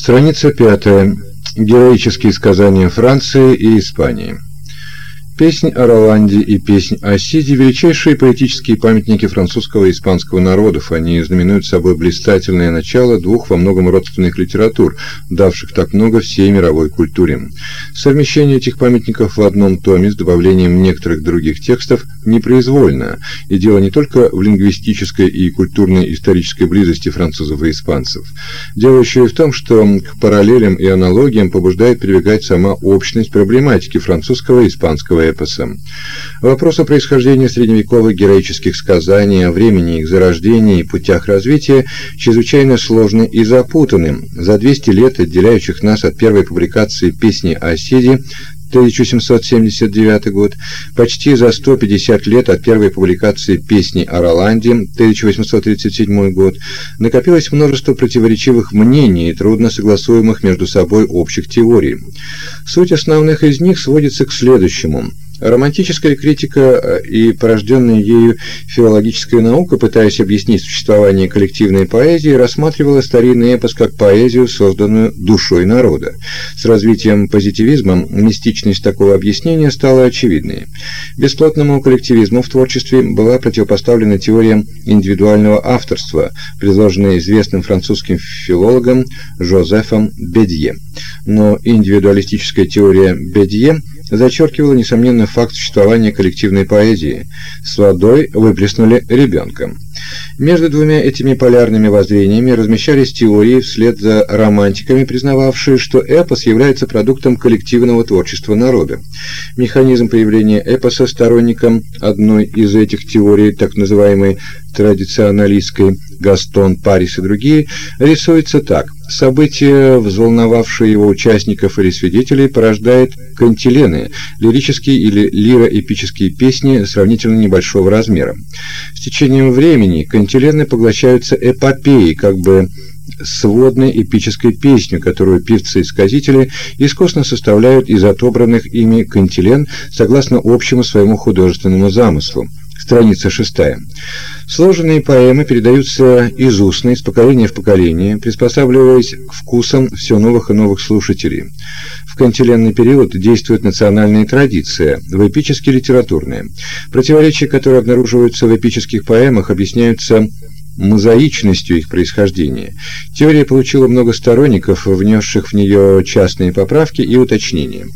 Страница пятая. Героические сказания Франции и Испании. Песнь о Роланде и песнь о Сиде – величайшие поэтические памятники французского и испанского народов. Они знаменуют собой блистательное начало двух во многом родственных литератур, давших так много всей мировой культуре. Совмещение этих памятников в одном томе с добавлением некоторых других текстов непроизвольно, и дело не только в лингвистической и культурной исторической близости французов и испанцев. Дело еще и в том, что к параллелям и аналогиям побуждает прибегать сама общность проблематики французского и испанского эпосом. Вопрос о происхождении средневековых героических сказаний, о времени их зарождения и путях развития чрезвычайно сложный и запутанным. За 200 лет, отделяющих нас от первой публикации песни о Сиде, 1779 год, почти за 150 лет от первой публикации песни о Роланде, 1837 год, накопилось множество противоречивых мнений и трудно согласуемых между собой общих теорий. Суть основных из них сводится к следующему – Романтическая критика э, и порожденная ею филологическая наука, пытаясь объяснить существование коллективной поэзии, рассматривала старинный эпос как поэзию, созданную душой народа. С развитием позитивизма мистичность такого объяснения стала очевидной. Бесплотному коллективизму в творчестве была противопоставлена теория индивидуального авторства, предложенная известным французским филологом Жозефом Бедье. Но индивидуалистическая теория Бедье зачеркивала, несомненно, факт существования коллективной поэзии. С водой выплеснули ребенка. Между двумя этими полярными воззрениями размещались теории вслед за романтиками, признававшие, что эпос является продуктом коллективного творчества народа. Механизм появления эпоса сторонником одной из этих теорий, так называемой традиционалистской Гастон, Парис и другие, рисуется так. События, взволновавшие его участников или свидетелей, порождает кантилены, лирические или лиро-эпические песни сравнительно небольшого размера. С течением времени кантилены поглощаются эпопеей, как бы сводной эпической песню, которую певцы-сказители искусно составляют из отобранных ими кантилен согласно общему своему художественному замыслу. Страница шестая. Сложенные поэмы передаются из устной, из поколения в поколение, приспосабливаясь к вкусам все новых и новых слушателей. В кантиленный период действует национальная традиция, в эпически литературная. Противоречия, которые обнаруживаются в эпических поэмах, объясняются мозаичностью их происхождения. Теория получила много сторонников, внесших в нее частные поправки и уточнения.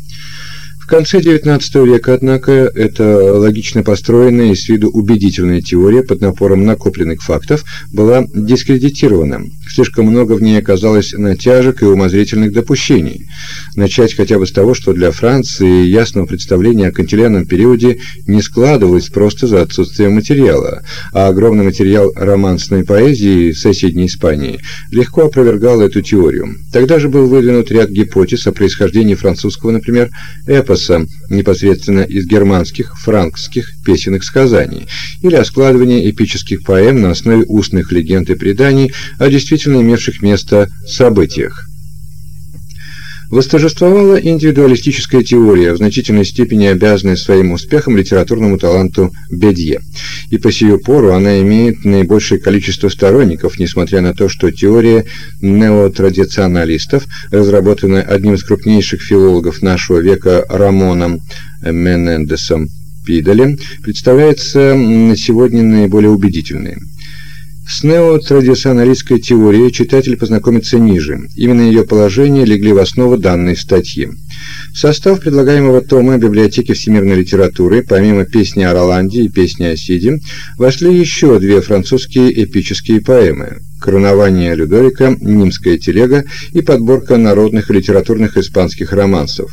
В конце XIX века, однако, эта логично построенная и с виду убедительная теория под напором накопленных фактов была дискредитирована. Слишком много в ней оказалось натяжек и умозрительных допущений. Начать хотя бы с того, что для Франции ясного представления о кантилянном периоде не складывалось просто за отсутствием материала, а огромный материал романсной поэзии соседней Испании легко опровергал эту теорию. Тогда же был выдвинут ряд гипотез о происхождении французского, например, эпоса непосредственно из германских, франкских песенных сказаний или о складывании эпических поэм на основе устных легенд и преданий о действительно имевших место событиях. Восторжествовала индивидуалистическая теория, в значительной степени обязанная своим успехом литературному таланту Бедье. И по сию пору она имеет наибольшее количество сторонников, несмотря на то, что теория неотрадиционалистов, разработанная одним из крупнейших филологов нашего века Рамоном Менендесом Пиделем, представляется сегодня наиболее убедительной. С неотрадиционалистской теорией читатель познакомится ниже. Именно ее положения легли в основу данной статьи. Состав предлагаемого тома библиотеки всемирной литературы, помимо песни о Роланде и песни о Сиде, вошли еще две французские эпические поэмы «Коронование Людовика», «Нимская телега» и подборка народных и литературных испанских романсов.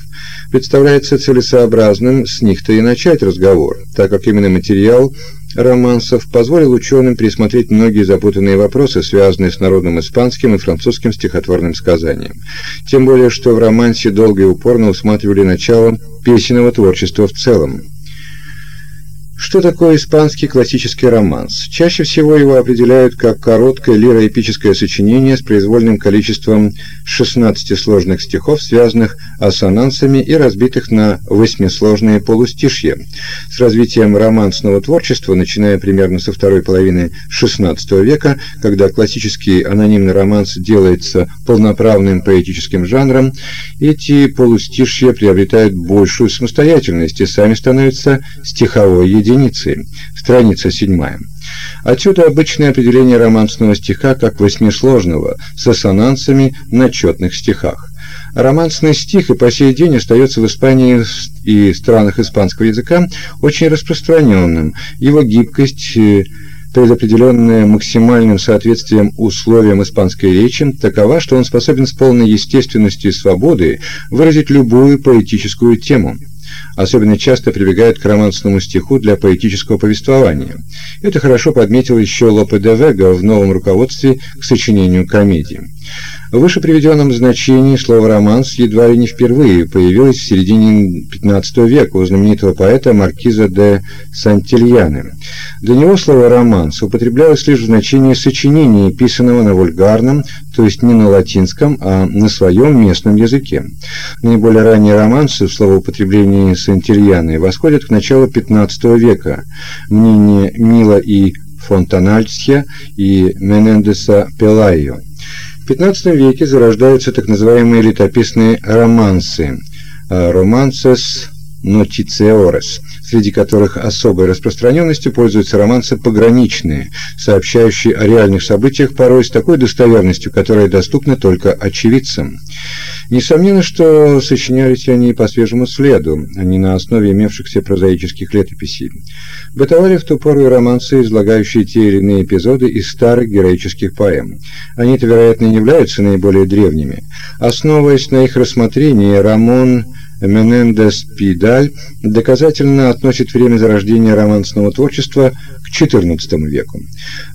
Представляется целесообразным с них-то и начать разговор, так как именно материал романсов позволил ученым пересмотреть многие запутанные вопросы, связанные с народным испанским и французским стихотворным сказанием. Тем более, что в романсе долго и упорно усматривали начало песенного творчества в целом. Что такое испанский классический романс? Чаще всего его определяют как короткое лироэпическое сочинение с произвольным количеством 16 сложных стихов, связанных ассонансами и разбитых на восьмисложные полустишья. С развитием романсного творчества, начиная примерно со второй половины XVI века, когда классический анонимный романс делается полноправным поэтическим жанром, эти полустишья приобретают большую самостоятельность и сами становятся стиховой единицей единицы. Страница 7. Отсюда обычное определение романсного стиха как восьмисложного, с ассонансами на четных стихах. Романсный стих и по сей день остается в Испании и странах испанского языка очень распространенным. Его гибкость э, предопределенная максимальным соответствием условиям испанской речи, такова, что он способен с полной естественностью и свободой выразить любую поэтическую тему особенно часто прибегают к романсному стиху для поэтического повествования. Это хорошо подметил еще Лопе де Вега в новом руководстве к сочинению комедии. В выше приведенном значении слово «романс» едва ли не впервые появилось в середине XV века у знаменитого поэта Маркиза де Сантильяне. Для него слово «романс» употреблялось лишь в значении сочинения, писанного на вульгарном, то есть не на латинском, а на своем местном языке. Наиболее ранние романсы в словоупотреблении Сантильяны восходят к началу XV века. Мнение Мила и Фонтанальтсхе и Менендеса Пелайо. В XV веке зарождаются так называемые летописные романсы. «романсес нотициорес», среди которых особой распространенностью пользуются романсы пограничные, сообщающие о реальных событиях порой с такой достоверностью, которая доступна только очевидцам. Несомненно, что сочинялись они по свежему следу, а не на основе имевшихся прозаических летописей. Бытовали в ту пору и романсы, излагающие те или иные эпизоды из старых героических поэм. Они-то, вероятно, не являются наиболее древними. Основываясь на их рассмотрении, Рамон Менендес Пидаль доказательно относит время зарождения романсного творчества к XIV веку.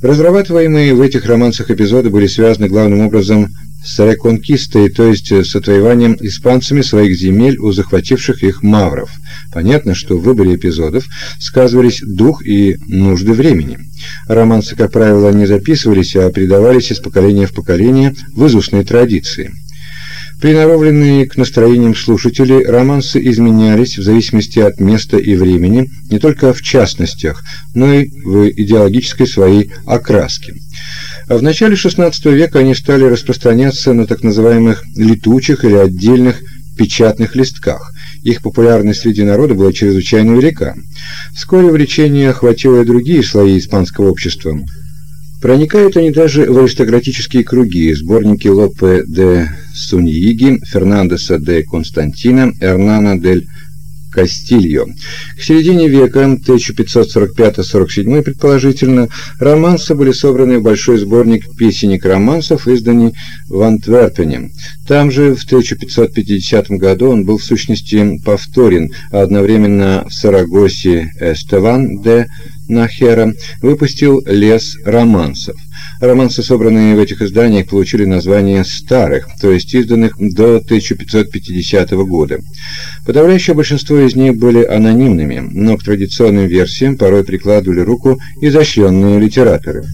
Разрабатываемые в этих романсах эпизоды были связаны главным образом с реконкистой, то есть с отвоеванием испанцами своих земель у захвативших их мавров. Понятно, что в выборе эпизодов сказывались дух и нужды времени. Романсы, как правило, не записывались, а передавались из поколения в поколение в изустной традиции. Приноровленные к настроениям слушателей, романсы изменялись в зависимости от места и времени, не только в частностях, но и в идеологической своей окраске. В начале XVI века они стали распространяться на так называемых летучих или отдельных печатных листках. Их популярность среди народа была чрезвычайно велика. Вскоре влечение охватило и другие слои испанского общества. Проникают они даже в аристократические круги. Сборники Лопе де Суньиги, Фернандеса де Константина, Эрнана дель Кастильо. К середине века, 1545-47 предположительно, романсы были собраны в большой сборник песенник романсов, изданный в Антверпене. Там же в 1550 году он был в сущности повторен, а одновременно в Сарагосе Эстеван де Нахера выпустил «Лес романсов». Романсы, собранные в этих изданиях, получили название «старых», то есть изданных до 1550 года. Подавляющее большинство из них были анонимными, но к традиционным версиям порой прикладывали руку изощренные литераторы.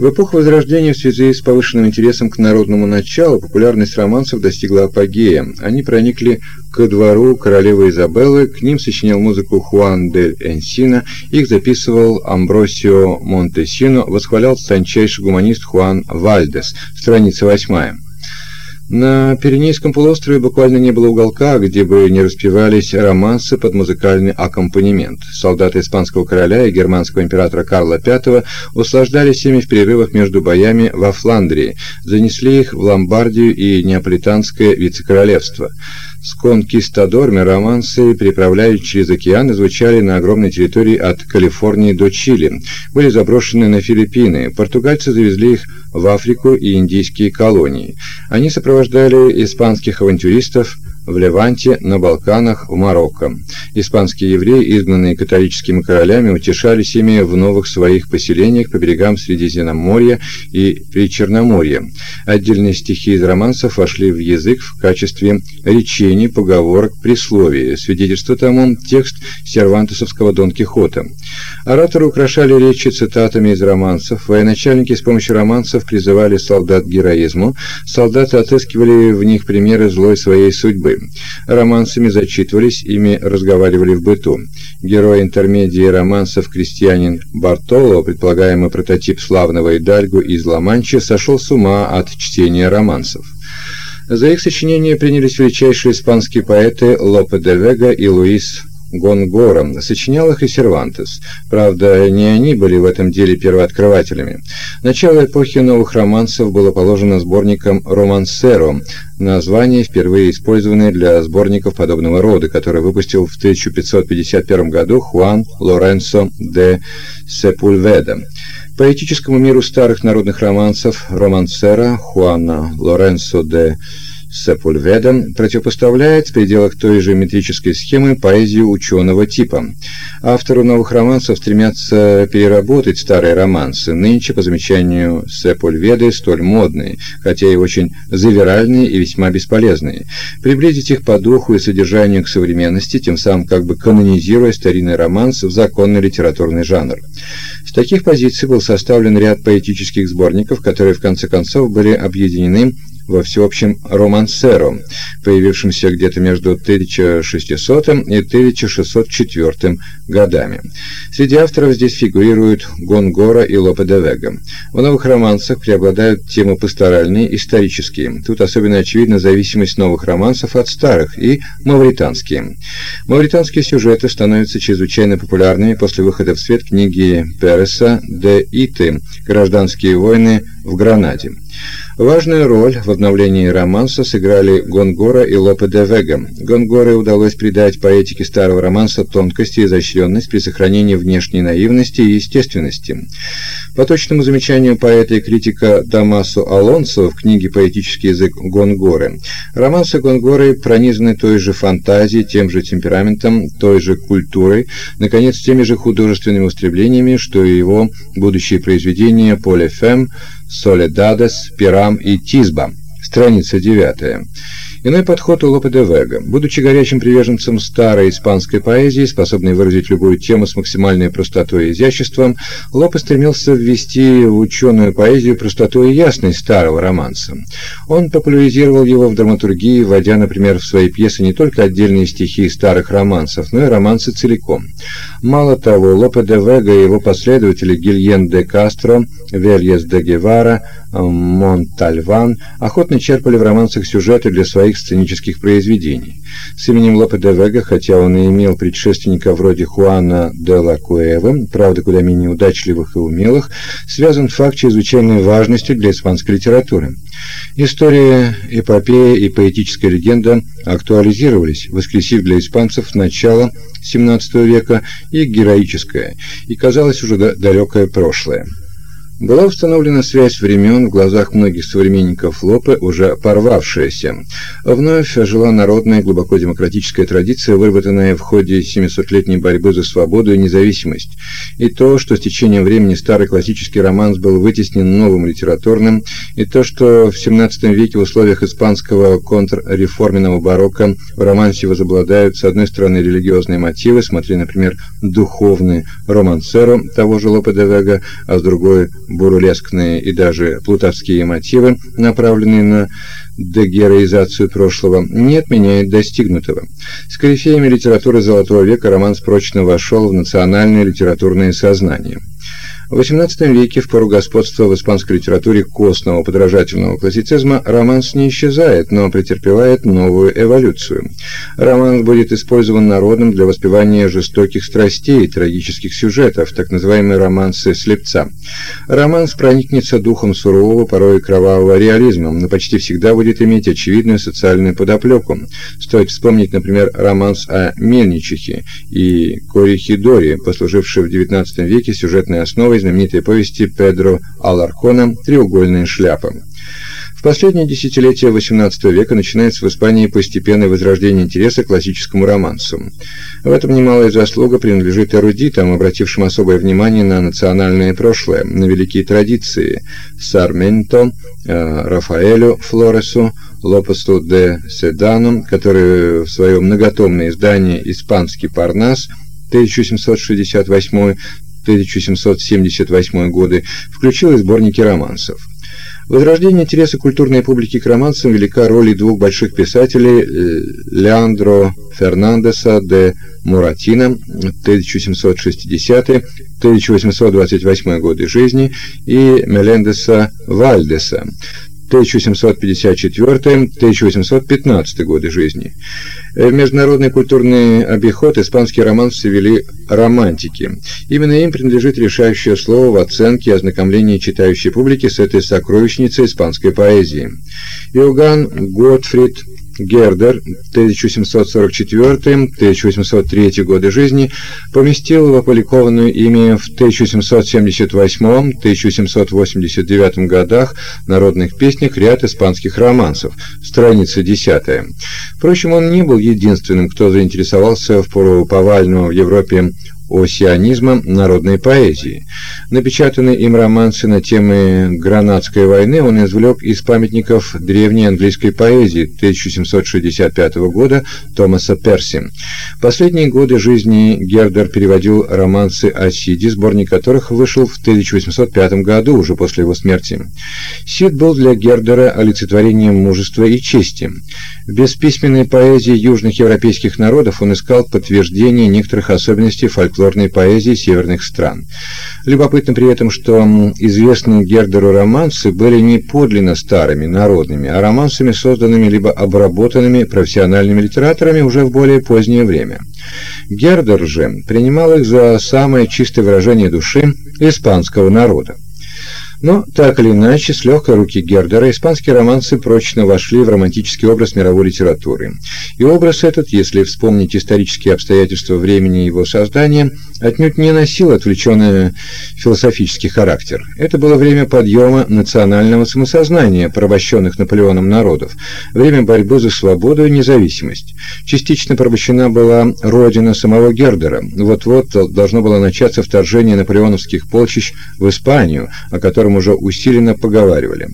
В эпоху Возрождения в связи с повышенным интересом к народному началу популярность романсов достигла апогея. Они проникли к двору королевы Изабеллы, к ним сочинял музыку Хуан дель Энсина, их записывал Амбросио Монтесино, восхвалял тончайший гуманист Хуан Вальдес, страница 8. На Пиренейском полуострове буквально не было уголка, где бы не распевались романсы под музыкальный аккомпанемент. Солдаты испанского короля и германского императора Карла V услаждались ими в перерывах между боями во Фландрии, занесли их в Ломбардию и Неаполитанское вице-королевство. С конкистадорами романсы, переправляясь через океан, звучали на огромной территории от Калифорнии до Чили. Были заброшены на Филиппины. Португальцы завезли их в Африку и индийские колонии. Они сопровождали испанских авантюристов в Леванте, на Балканах, в Марокко. Испанские евреи, изгнанные католическими королями, утешались ими в новых своих поселениях по берегам Средиземноморья и Причерноморья. Отдельные стихи из романсов вошли в язык в качестве речений, поговорок, присловий. Свидетельство тому текст сервантесовского Дон Кихота. Ораторы украшали речи цитатами из романсов, военачальники с помощью романсов призывали солдат к героизму, солдаты отыскивали в них примеры злой своей судьбы. Романсами зачитывались, ими разговаривали в быту. Герой интермедии романсов крестьянин Бартоло, предполагаемый прототип славного Идальгу из Ла-Манчи, сошел с ума от чтения романсов. За их сочинение принялись величайшие испанские поэты Лопе де Вега и Луис Гонгора, сочинял их и Сервантес. Правда, не они были в этом деле первооткрывателями. Начало эпохи новых романсов было положено сборником «Романсеро», название, впервые использованное для сборников подобного рода, который выпустил в 1551 году Хуан Лоренцо де Сепульведа. Поэтическому миру старых народных романсов «Романсера» Хуана Лоренцо де Сепульведа Сепульведа противопоставляет в пределах той же метрической схемы поэзию ученого типа. Авторы новых романсов стремятся переработать старые романсы, нынче, по замечанию Сепульведы, столь модные, хотя и очень завиральные и весьма бесполезные, приблизить их по духу и содержанию к современности, тем самым как бы канонизируя старинный романс в законный литературный жанр. С таких позиций был составлен ряд поэтических сборников, которые в конце концов были объединены во всеобщем романсеро, появившемся где-то между 1600 и 1604 годами. Среди авторов здесь фигурируют Гонгора и Лопе де Вега. В новых романсах преобладают темы пасторальные, исторические. Тут особенно очевидна зависимость новых романсов от старых и мавританские. Мавританские сюжеты становятся чрезвычайно популярными после выхода в свет книги Переса де Иты «Гражданские войны в Гранаде». Важную роль в обновлении романса сыграли Гонгора и Лопе де Вега. Гонгоре удалось придать поэтике старого романса тонкость и изощренность при сохранении внешней наивности и естественности. По точному замечанию поэта и критика Дамасо Алонсо в книге «Поэтический язык Гонгоры», романсы Гонгоры пронизаны той же фантазией, тем же темпераментом, той же культурой, наконец, теми же художественными устремлениями, что и его будущие произведения «Поле Фем», «Соледадес», «Пирам» и «Тизба». Страница 9. Иной подход у Лопе де Вега. Будучи горячим приверженцем старой испанской поэзии, способной выразить любую тему с максимальной простотой и изяществом, Лопе стремился ввести в ученую поэзию простоту и ясность старого романса. Он популяризировал его в драматургии, вводя, например, в свои пьесы не только отдельные стихи старых романсов, но и романсы целиком. Мало того, Лопе де Вега и его последователи Гильен де Кастро, Вельес де Гевара, Монтальван охотно черпали в романсах сюжеты для своих сценических произведений. С именем Лопе де Вега, хотя он и имел предшественника вроде Хуана де ла Куэва, правда куда менее удачливых и умелых, связан факт чрезвычайной важности для испанской литературы. История, эпопея и поэтическая легенда актуализировались, воскресив для испанцев начало XVII века и героическое, и казалось уже далекое прошлое. Была установлена связь времен в глазах многих современников Лопе, уже порвавшаяся. Вновь ожила народная глубоко демократическая традиция, выработанная в ходе 700-летней борьбы за свободу и независимость. И то, что с течением времени старый классический романс был вытеснен новым литературным, и то, что в XVII веке в условиях испанского контрреформенного барокко в романсе возобладают с одной стороны религиозные мотивы, смотри, например, духовный романсеро того же Лопе де Вега, а с другой бурлескные и даже плутовские мотивы, направленные на дегероизацию прошлого, не отменяет достигнутого. С корифеями литературы Золотого века роман прочно вошел в национальное литературное сознание. В XVIII веке, в пору господства в испанской литературе костного подражательного классицизма, романс не исчезает, но претерпевает новую эволюцию. Романс будет использован народом для воспевания жестоких страстей и трагических сюжетов, так называемые романсы слепца. Романс проникнется духом сурового, порой кровавого реализма, но почти всегда будет иметь очевидную социальную подоплеку. Стоит вспомнить, например, романс о Мельничихе и Корихидоре, послуживший в XIX веке сюжетной основой знаменитой повести Педро Аларкона «Треугольная шляпа». В последние десятилетия XVIII века начинается в Испании постепенное возрождение интереса к классическому романсу. В этом немалая заслуга принадлежит эрудитам, обратившим особое внимание на национальное прошлое, на великие традиции Сарменто, э, Рафаэлю Флоресу, Лопесу де Седану, который в своем многотомное издание «Испанский Парнас» 1768-1778 годы включил сборники романсов. Возрождение интереса культурной публики к романсам велика роль двух больших писателей э, Леандро Фернандеса де Муратино 1760-1828 годы жизни и Мелендеса Вальдеса 1754-1815 годы жизни. В э, международный культурный обиход испанские романсы вели романтики. Именно им принадлежит решающее слово в оценке и ознакомлении читающей публики с этой сокровищницей испанской поэзии. Иоганн Готфрид Гердер 1744-1803 годы жизни поместил в опубликованную ими в 1778-1789 годах народных песнях ряд испанских романсов, страница 10. Впрочем, он не был единственным, кто заинтересовался в пору повального в Европе осионизма народной поэзии. Напечатанные им романсы на темы Гранадской войны он извлек из памятников древней английской поэзии 1765 года Томаса Перси. Последние годы жизни Гердер переводил романсы о Сиде, сборник которых вышел в 1805 году, уже после его смерти. Сид был для Гердера олицетворением мужества и чести. В бесписьменной поэзии южных европейских народов он искал подтверждение некоторых особенностей фольклорной поэзии северных стран. Любопытно при этом, что известные Гердеру романсы были не подлинно старыми, народными, а романсами, созданными либо обработанными профессиональными литераторами уже в более позднее время. Гердер же принимал их за самое чистое выражение души испанского народа. Но, так или иначе, с легкой руки Гердера испанские романсы прочно вошли в романтический образ мировой литературы. И образ этот, если вспомнить исторические обстоятельства времени его создания, отнюдь не носил отвлеченный философический характер. Это было время подъема национального самосознания порабощенных Наполеоном народов, время борьбы за свободу и независимость. Частично порабощена была родина самого Гердера. Вот-вот должно было начаться вторжение наполеоновских полчищ в Испанию, о котором котором уже усиленно поговаривали.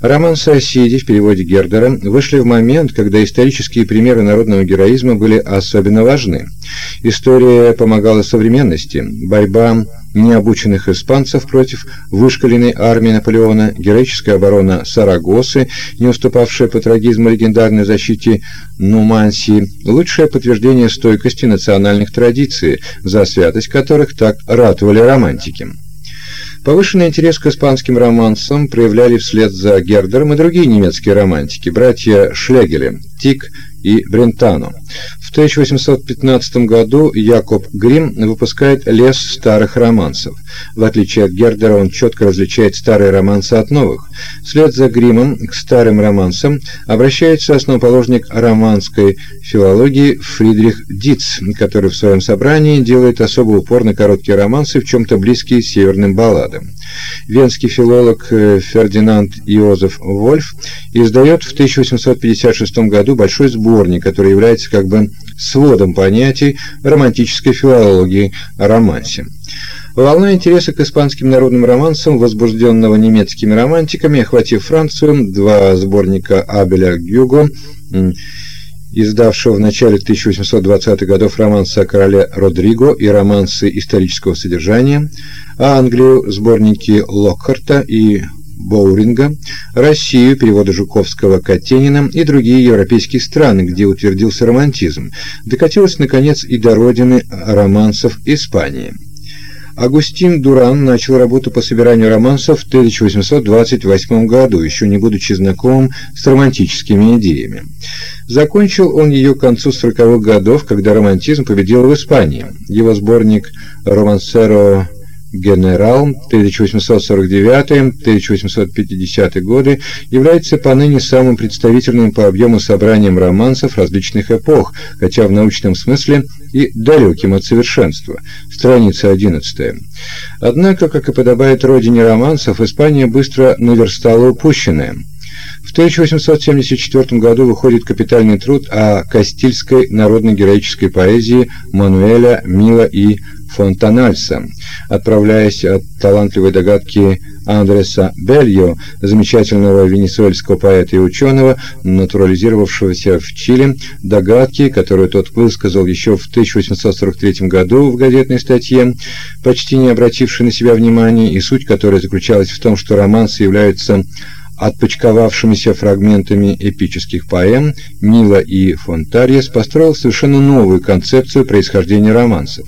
Роман «Соседи» в переводе Гердера вышли в момент, когда исторические примеры народного героизма были особенно важны. История помогала современности, борьба необученных испанцев против вышкаленной армии Наполеона, героическая оборона Сарагосы, не уступавшая по трагизму легендарной защите Нумансии, лучшее подтверждение стойкости национальных традиций, за святость которых так ратовали романтики. Повышенный интерес к испанским романсам проявляли вслед за Гердером и другие немецкие романтики, братья Шлегеле, Тик и Брентано. В 1815 году Якоб Грим выпускает «Лес старых романсов». В отличие от Гердера, он четко различает старые романсы от новых. Вслед за Гримом к старым романсам обращается основоположник романской филологии Фридрих Диц, который в своем собрании делает особый упор на короткие романсы, в чем-то близкие северным балладам. Венский филолог э, Фердинанд Иозеф Вольф издает в 1856 году большой сборник, который является как бы сводом понятий романтической филологии о романсе. Волна интереса к испанским народным романсам, возбужденного немецкими романтиками, охватив Францию, два сборника Абеля Гюго, издавшего в начале 1820-х годов романсы о короле Родриго и романсы исторического содержания, а Англию сборники Локхарта и Боуринга, Россию, переводы Жуковского Катенина и другие европейские страны, где утвердился романтизм, докатилась, наконец, и до родины романсов Испании. Агустин Дуран начал работу по собиранию романсов в 1828 году, еще не будучи знакомым с романтическими идеями. Закончил он ее к концу 40-х годов, когда романтизм победил в Испании. Его сборник «Романсеро Генерал 1849-1850 годы является поныне самым представительным по объему собранием романсов различных эпох, хотя в научном смысле и далеким от совершенства. Страница 11. Однако, как и подобает родине романсов, Испания быстро наверстала упущенное. В 1874 году выходит капитальный труд о кастильской народно-героической поэзии Мануэля Мила и Фонтанальса. Отправляясь от талантливой догадки Андреса Бельо, замечательного венесуэльского поэта и ученого, натурализировавшегося в Чили, догадки, которую тот высказал еще в 1843 году в газетной статье, почти не обратившей на себя внимания, и суть которой заключалась в том, что романсы являются отпочковавшимися фрагментами эпических поэм, Мила и Фонтарьес построил совершенно новую концепцию происхождения романсов.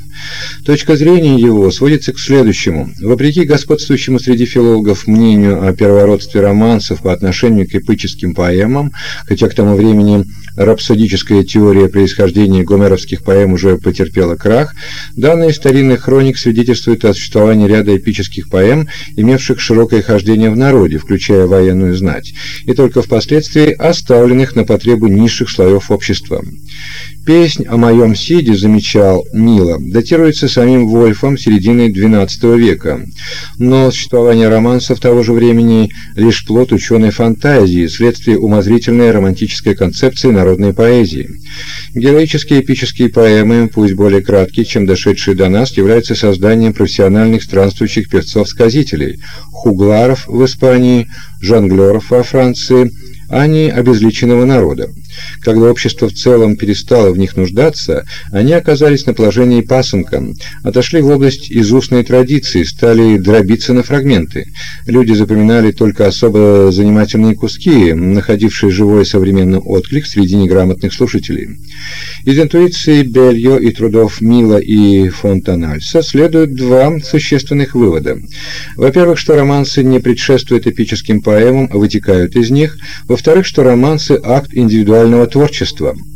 Точка зрения его сводится к следующему. Вопреки господствующему среди филологов мнению о первородстве романсов по отношению к эпическим поэмам, хотя к тому времени рапсодическая теория происхождения гомеровских поэм уже потерпела крах, данные старинных хроник свидетельствуют о существовании ряда эпических поэм, имевших широкое хождение в народе, включая военную знать, и только впоследствии оставленных на потребу низших слоев общества. Песнь о моем Сиде, замечал Нила, датируется самим Вольфом середины XII века, но существование романсов того же времени лишь плод ученой фантазии, следствие умозрительной романтической концепции народной поэзии. Героические эпические поэмы, пусть более краткие, чем дошедшие до нас, являются созданием профессиональных странствующих певцов-сказителей, хугларов в Испании, жонглеров во Франции, а не обезличенного народа. Когда общество в целом перестало в них нуждаться, они оказались на положении пасынка, отошли в область из устной традиции, стали дробиться на фрагменты. Люди запоминали только особо занимательные куски, находившие живой современный отклик среди неграмотных слушателей. Из интуиции Бельо и трудов Мила и Фонтанальса следуют два существенных вывода. Во-первых, что романсы не предшествуют эпическим поэмам, а вытекают из них. Во-вторых, что романсы – акт индивидуального творчества –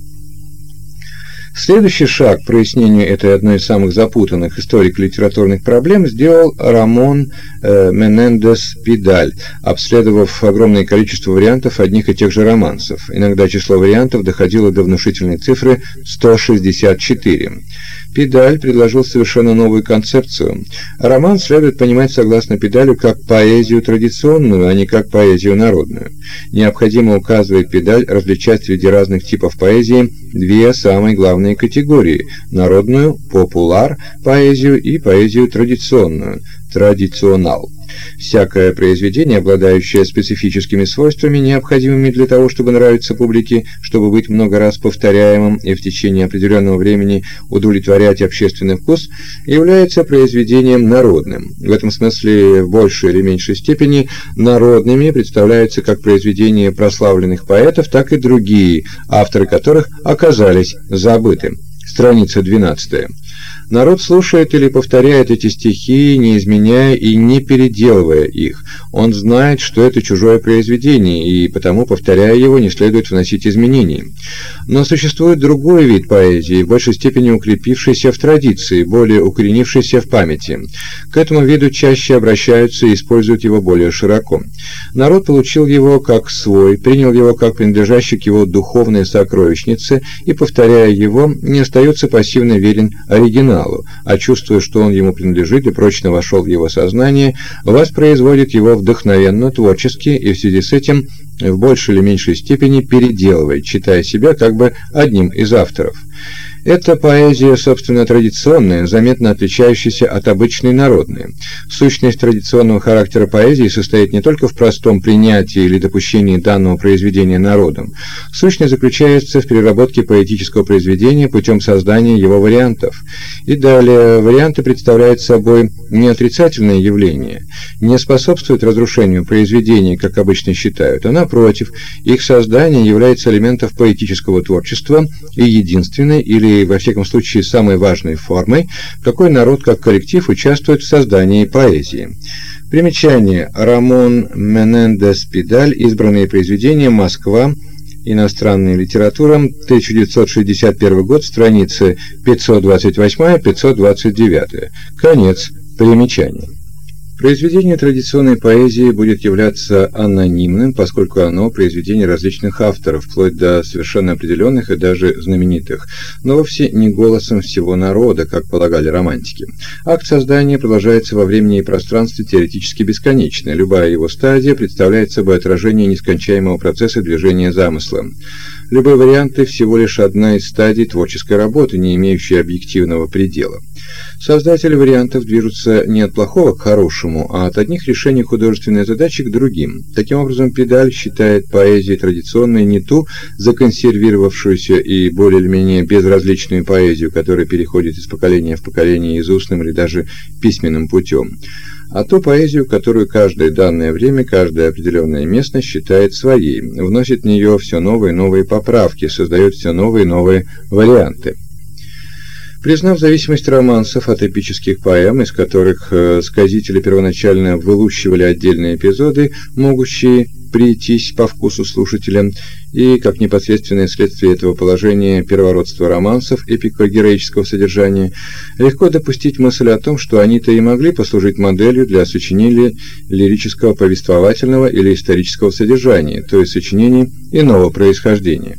Следующий шаг к прояснению этой одной из самых запутанных историко-литературных проблем сделал Рамон э, Менендес Пидаль, обследовав огромное количество вариантов одних и тех же романсов. Иногда число вариантов доходило до внушительной цифры 164. Педаль предложил совершенно новую концепцию. Роман следует понимать согласно Педалю как поэзию традиционную, а не как поэзию народную. Необходимо, указывает Педаль, различать среди разных типов поэзии две самые главные категории – народную, популяр, поэзию и поэзию традиционную, традиционал. Всякое произведение, обладающее специфическими свойствами, необходимыми для того, чтобы нравиться публике, чтобы быть много раз повторяемым и в течение определенного времени удовлетворять общественный вкус, является произведением народным. В этом смысле в большей или меньшей степени народными представляются как произведения прославленных поэтов, так и другие, авторы которых оказались забыты. Страница 12. Народ слушает или повторяет эти стихи, не изменяя и не переделывая их. Он знает, что это чужое произведение, и потому, повторяя его, не следует вносить изменений. Но существует другой вид поэзии, в большей степени укрепившийся в традиции, более укоренившийся в памяти. К этому виду чаще обращаются и используют его более широко. Народ получил его как свой, принял его как принадлежащий к его духовной сокровищнице и, повторяя его, не остается пассивно верен оригиналу оригиналу, а чувствуя, что он ему принадлежит и прочно вошел в его сознание, воспроизводит его вдохновенно, творчески и в связи с этим в большей или меньшей степени переделывает, читая себя как бы одним из авторов. Это поэзия, собственно, традиционная, заметно отличающаяся от обычной народной. Сущность традиционного характера поэзии состоит не только в простом принятии или допущении данного произведения народом. Сущность заключается в переработке поэтического произведения путем создания его вариантов. И далее, варианты представляют собой не отрицательное явление, не способствуют разрушению произведения, как обычно считают, а напротив, их создание является элементом поэтического творчества и единственной или во всяком случае самой важной формой, какой народ как коллектив участвует в создании поэзии. Примечание. Рамон Менендес Педаль. Избранные произведения. Москва. Иностранная литература. 1961 год. Страницы 528-529. Конец примечания. Произведение традиционной поэзии будет являться анонимным, поскольку оно произведение различных авторов, вплоть до совершенно определенных и даже знаменитых, но вовсе не голосом всего народа, как полагали романтики. Акт создания продолжается во времени и пространстве теоретически бесконечно. Любая его стадия представляет собой отражение нескончаемого процесса движения замысла. Любые варианты – всего лишь одна из стадий творческой работы, не имеющая объективного предела. Создатели вариантов движутся не от плохого к хорошему, а от одних решений художественной задачи к другим. Таким образом, Педаль считает поэзией традиционной не ту законсервировавшуюся и более или менее безразличную поэзию, которая переходит из поколения в поколение из устным или даже письменным путем, а ту поэзию, которую каждое данное время, каждая определенная местность считает своей, вносит в нее все новые и новые поправки, создает все новые и новые варианты. Признав зависимость романсов от эпических поэм, из которых э, сказители первоначально вылущивали отдельные эпизоды, могущие прийтись по вкусу слушателям, и, как непосредственное следствие этого положения первородства романсов эпико-героического содержания, легко допустить мысль о том, что они-то и могли послужить моделью для сочинения лирического повествовательного или исторического содержания, то есть сочинений иного происхождения.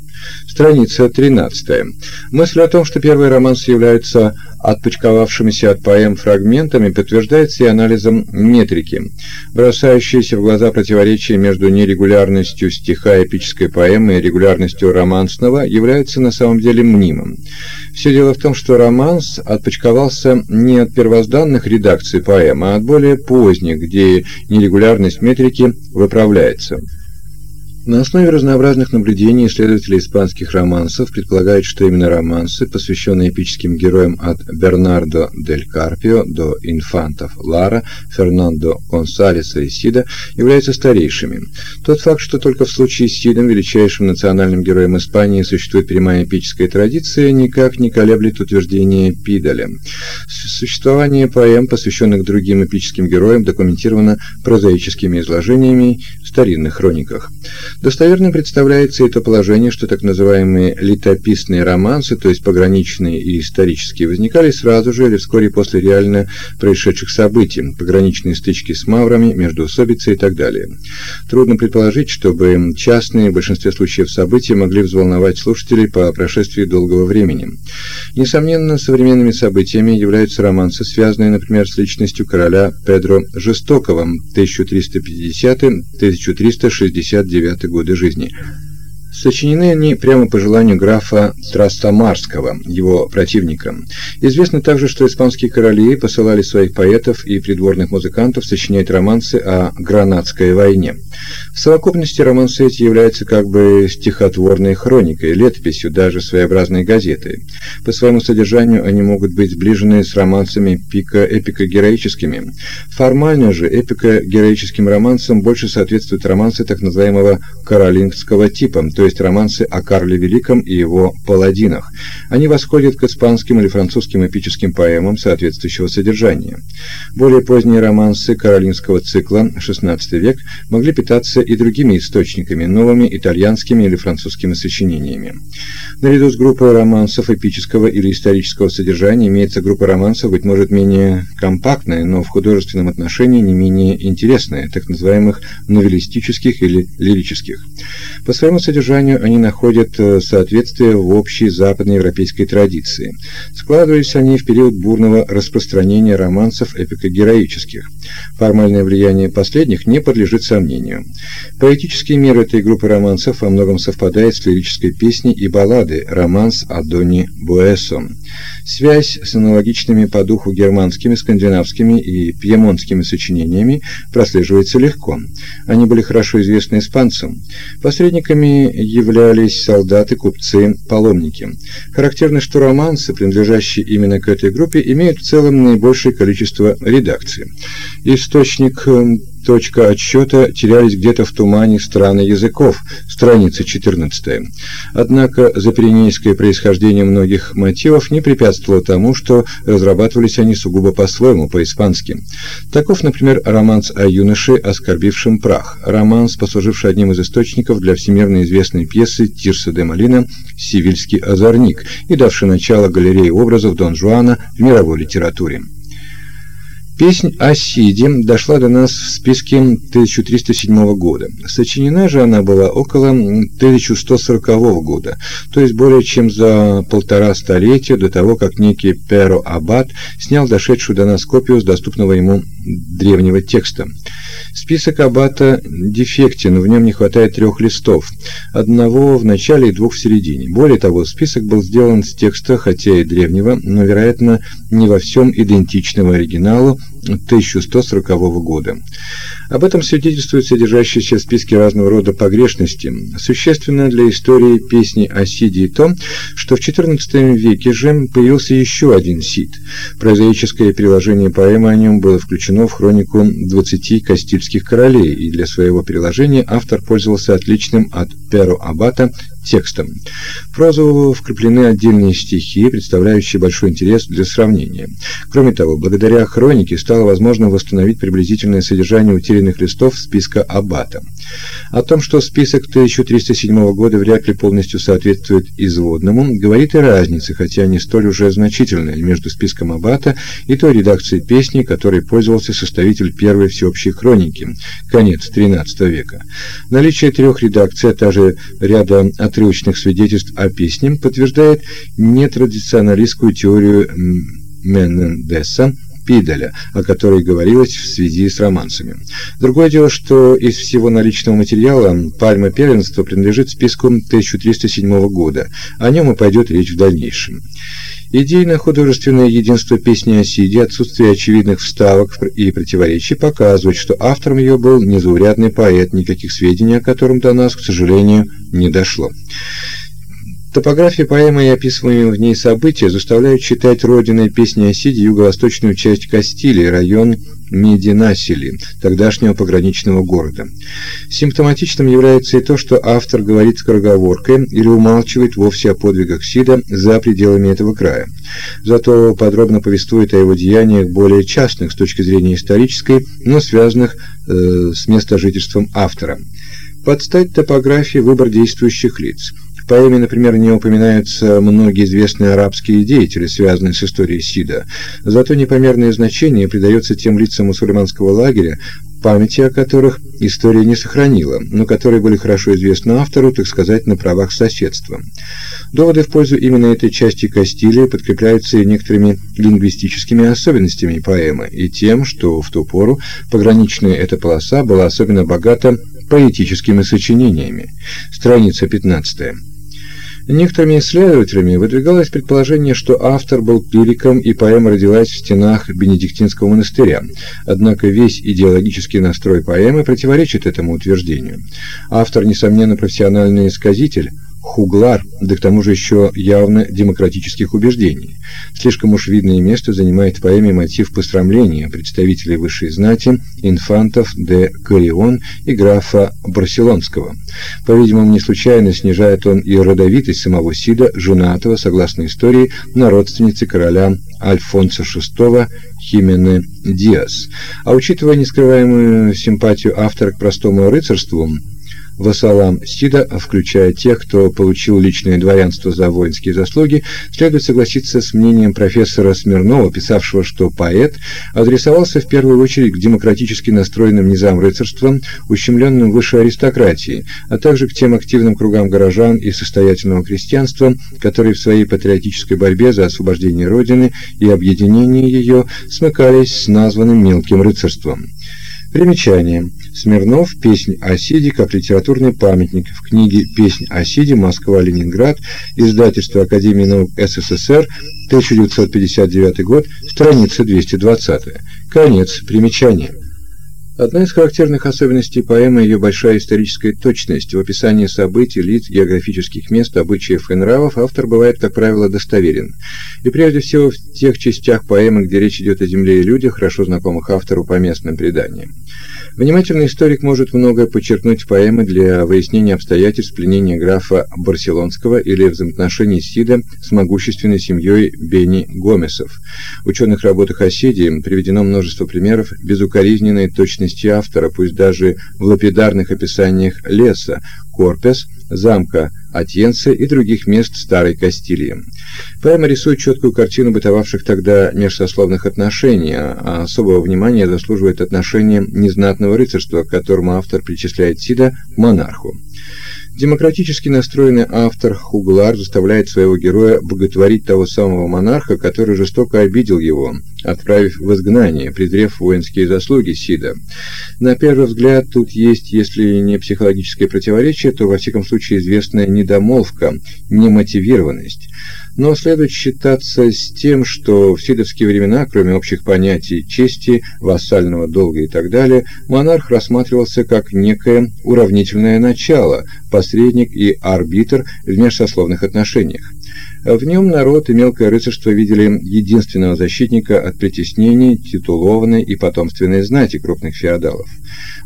Страница 13. Мысль о том, что первые романсы являются отпочковавшимися от поэм фрагментами, подтверждается и анализом метрики. Бросающиеся в глаза противоречия между нерегулярностью стиха эпической поэмы и регулярностью романсного являются на самом деле мнимым. Все дело в том, что романс отпочковался не от первозданных редакций поэм, а от более поздних, где нерегулярность метрики выправляется. На основе разнообразных наблюдений исследователи испанских романсов предполагают, что именно романсы, посвященные эпическим героям от Бернардо дель Карпио до инфантов Лара, Фернандо Гонсалеса и Сида, являются старейшими. Тот факт, что только в случае с Сидом, величайшим национальным героем Испании, существует прямая эпическая традиция, никак не колеблет утверждение Пидаля. Существование поэм, посвященных другим эпическим героям, документировано прозаическими изложениями старинных хрониках. Достоверным представляется это положение, что так называемые летописные романсы, то есть пограничные и исторические, возникали сразу же или вскоре после реально происшедших событий, пограничные стычки с маврами, междоусобицы и так далее. Трудно предположить, чтобы частные в большинстве случаев события могли взволновать слушателей по прошествии долгого времени. Несомненно, современными событиями являются романсы, связанные, например, с личностью короля Педро Жестокого 1350-1369 годы жизни. Сочинены они прямо по желанию графа Трастамарского, его противника. Известно также, что испанские короли посылали своих поэтов и придворных музыкантов сочинять романсы о Гранадской войне. В совокупности романсы эти являются как бы стихотворной хроникой, летописью, даже своеобразной газетой. По своему содержанию они могут быть сближены с романсами эпико-героическими. Формально же эпико-героическим романсам больше соответствуют романсы так называемого каролингского типа, то есть романсы о Карле Великом и его паладинах. Они восходят к испанским или французским эпическим поэмам соответствующего содержания. Более поздние романсы каролинского цикла XVI век могли питаться и другими источниками, новыми итальянскими или французскими сочинениями. Наряду с группой романсов эпического или исторического содержания имеется группа романсов, быть может, менее компактная, но в художественном отношении не менее интересная, так называемых новеллистических или лирических. По своему содержанию они находят э, соответствие в общей западноевропейской традиции. Складывались они в период бурного распространения романсов эпико-героических. Формальное влияние последних не подлежит сомнению. Поэтический мир этой группы романсов во многом совпадает с лирической песней и баллады «Романс Адони Буэсо». Связь с аналогичными по духу германскими, скандинавскими и пьемонтскими сочинениями прослеживается легко. Они были хорошо известны испанцам. Посредниками являлись солдаты, купцы, паломники. Характерно, что романсы, принадлежащие именно к этой группе, имеют в целом наибольшее количество редакций. Источник эм, точка отсчета терялись где-то в тумане страны языков, страница 14. Однако запиренейское происхождение многих мотивов не препятствовало тому, что разрабатывались они сугубо по-своему, по-испански. Таков, например, романс о юноше, оскорбившем прах, романс, послуживший одним из источников для всемирно известной пьесы Тирса де Малина «Сивильский озорник» и давший начало галерее образов Дон Жуана в мировой литературе. Песнь о Сиде дошла до нас в списке 1307 года. Сочинена же она была около 1140 года, то есть более чем за полтора столетия до того, как некий Перо Аббат снял дошедшую до нас копию с доступного ему древнего текста. Список Аббата дефектен, в нем не хватает трех листов, одного в начале и двух в середине. Более того, список был сделан с текста, хотя и древнего, но, вероятно, не во всем идентичного оригиналу, 1140 года. Об этом свидетельствует содержащиеся в списке разного рода погрешности. Существенно для истории песни о Сиде и то, что в XIV веке же появился еще один Сид. Прозаическое переложение поэмы о нем было включено в хронику 20 Кастильских королей, и для своего переложения автор пользовался отличным от Перо Аббата текстом. В прозу вкраплены отдельные стихи, представляющие большой интерес для сравнения. Кроме того, благодаря хронике стало возможно восстановить приблизительное содержание утерянных листов списка Аббата. О том, что список 1307 года вряд ли полностью соответствует изводному, говорит и разница, хотя не столь уже значительная, между списком Аббата и той редакцией песни, которой пользовался составитель первой всеобщей хроники, конец XIII века. Наличие трех редакций, а также ряда отрывочных свидетельств о песне подтверждает нетрадиционалистскую теорию Менендеса, Пиделя, о которой говорилось в связи с романсами. Другое дело, что из всего наличного материала «Пальма первенства» принадлежит списку 1307 года. О нем и пойдет речь в дальнейшем. Идейно-художественное единство песни о Сиде, отсутствие очевидных вставок и противоречий показывает, что автором ее был незаурядный поэт, никаких сведений о котором до нас, к сожалению, не дошло. Топография поэмы и описываемые в ней события заставляют считать родиной песни о Сиде юго-восточную часть Кастилии, район Мединасили, тогдашнего пограничного города. Симптоматичным является и то, что автор говорит скороговоркой или умалчивает вовсе о подвигах Сида за пределами этого края. Зато подробно повествует о его деяниях более частных с точки зрения исторической, но связанных э, с местожительством автора. Подстать топографии выбор действующих лиц – в поэме, например, не упоминаются многие известные арабские деятели, связанные с историей Сида. Зато непомерное значение придается тем лицам мусульманского лагеря, памяти о которых история не сохранила, но которые были хорошо известны автору, так сказать, на правах соседства. Доводы в пользу именно этой части Кастилии подкрепляются и некоторыми лингвистическими особенностями поэмы и тем, что в ту пору пограничная эта полоса была особенно богата поэтическими сочинениями. Страница 15. Некоторыми исследователями выдвигалось предположение, что автор был клириком и поэма родилась в стенах Бенедиктинского монастыря. Однако весь идеологический настрой поэмы противоречит этому утверждению. Автор, несомненно, профессиональный сказитель, хуглар, да к тому же еще явно демократических убеждений. Слишком уж видное место занимает в поэме мотив пострамления представителей высшей знати, инфантов де Корион и графа Барселонского. По-видимому, не случайно снижает он и родовитость самого Сида, женатого, согласно истории, на родственнице короля Альфонса VI Химене Диас. А учитывая нескрываемую симпатию автора к простому рыцарству, вассалам Сида, включая тех, кто получил личное дворянство за воинские заслуги, следует согласиться с мнением профессора Смирнова, писавшего, что поэт адресовался в первую очередь к демократически настроенным низам рыцарства, ущемленным высшей аристократии, а также к тем активным кругам горожан и состоятельного крестьянства, которые в своей патриотической борьбе за освобождение Родины и объединение ее смыкались с названным мелким рыцарством. Примечание. Смирнов. Песнь о Сиде как литературный памятник. В книге «Песнь о Сиде. Москва-Ленинград». Издательство Академии наук СССР. 1959 год. Страница 220. Конец примечания. Одна из характерных особенностей поэмы – ее большая историческая точность. В описании событий, лиц, географических мест, обычаев и нравов автор бывает, как правило, достоверен. И прежде всего в тех частях поэмы, где речь идет о земле и людях, хорошо знакомых автору по местным преданиям. Внимательный историк может многое подчеркнуть в поэме для выяснения обстоятельств пленения графа Барселонского или взаимоотношений Сида с могущественной семьей Бени Гомесов. В ученых работах о Сиде приведено множество примеров безукоризненной точности автора, пусть даже в лапидарных описаниях леса, Корпес, замка Атьенса и других мест Старой Кастилии. Поэма рисует четкую картину бытовавших тогда межсословных отношений, а особого внимания заслуживает отношение незнатного рыцарства, к которому автор причисляет Сида, к монарху. Демократически настроенный автор Хуглар заставляет своего героя боготворить того самого монарха, который жестоко обидел его, отправив в изгнание, презрев воинские заслуги Сида. На первый взгляд тут есть, если не психологическое противоречие, то во всяком случае известная недомолвка, немотивированность. Но следует считаться с тем, что в сидовские времена, кроме общих понятий чести, вассального долга и так далее, монарх рассматривался как некое уравнительное начало, посредник и арбитр в межсословных отношениях. В нем народ и мелкое рыцарство видели единственного защитника от притеснений титулованной и потомственной знати крупных феодалов.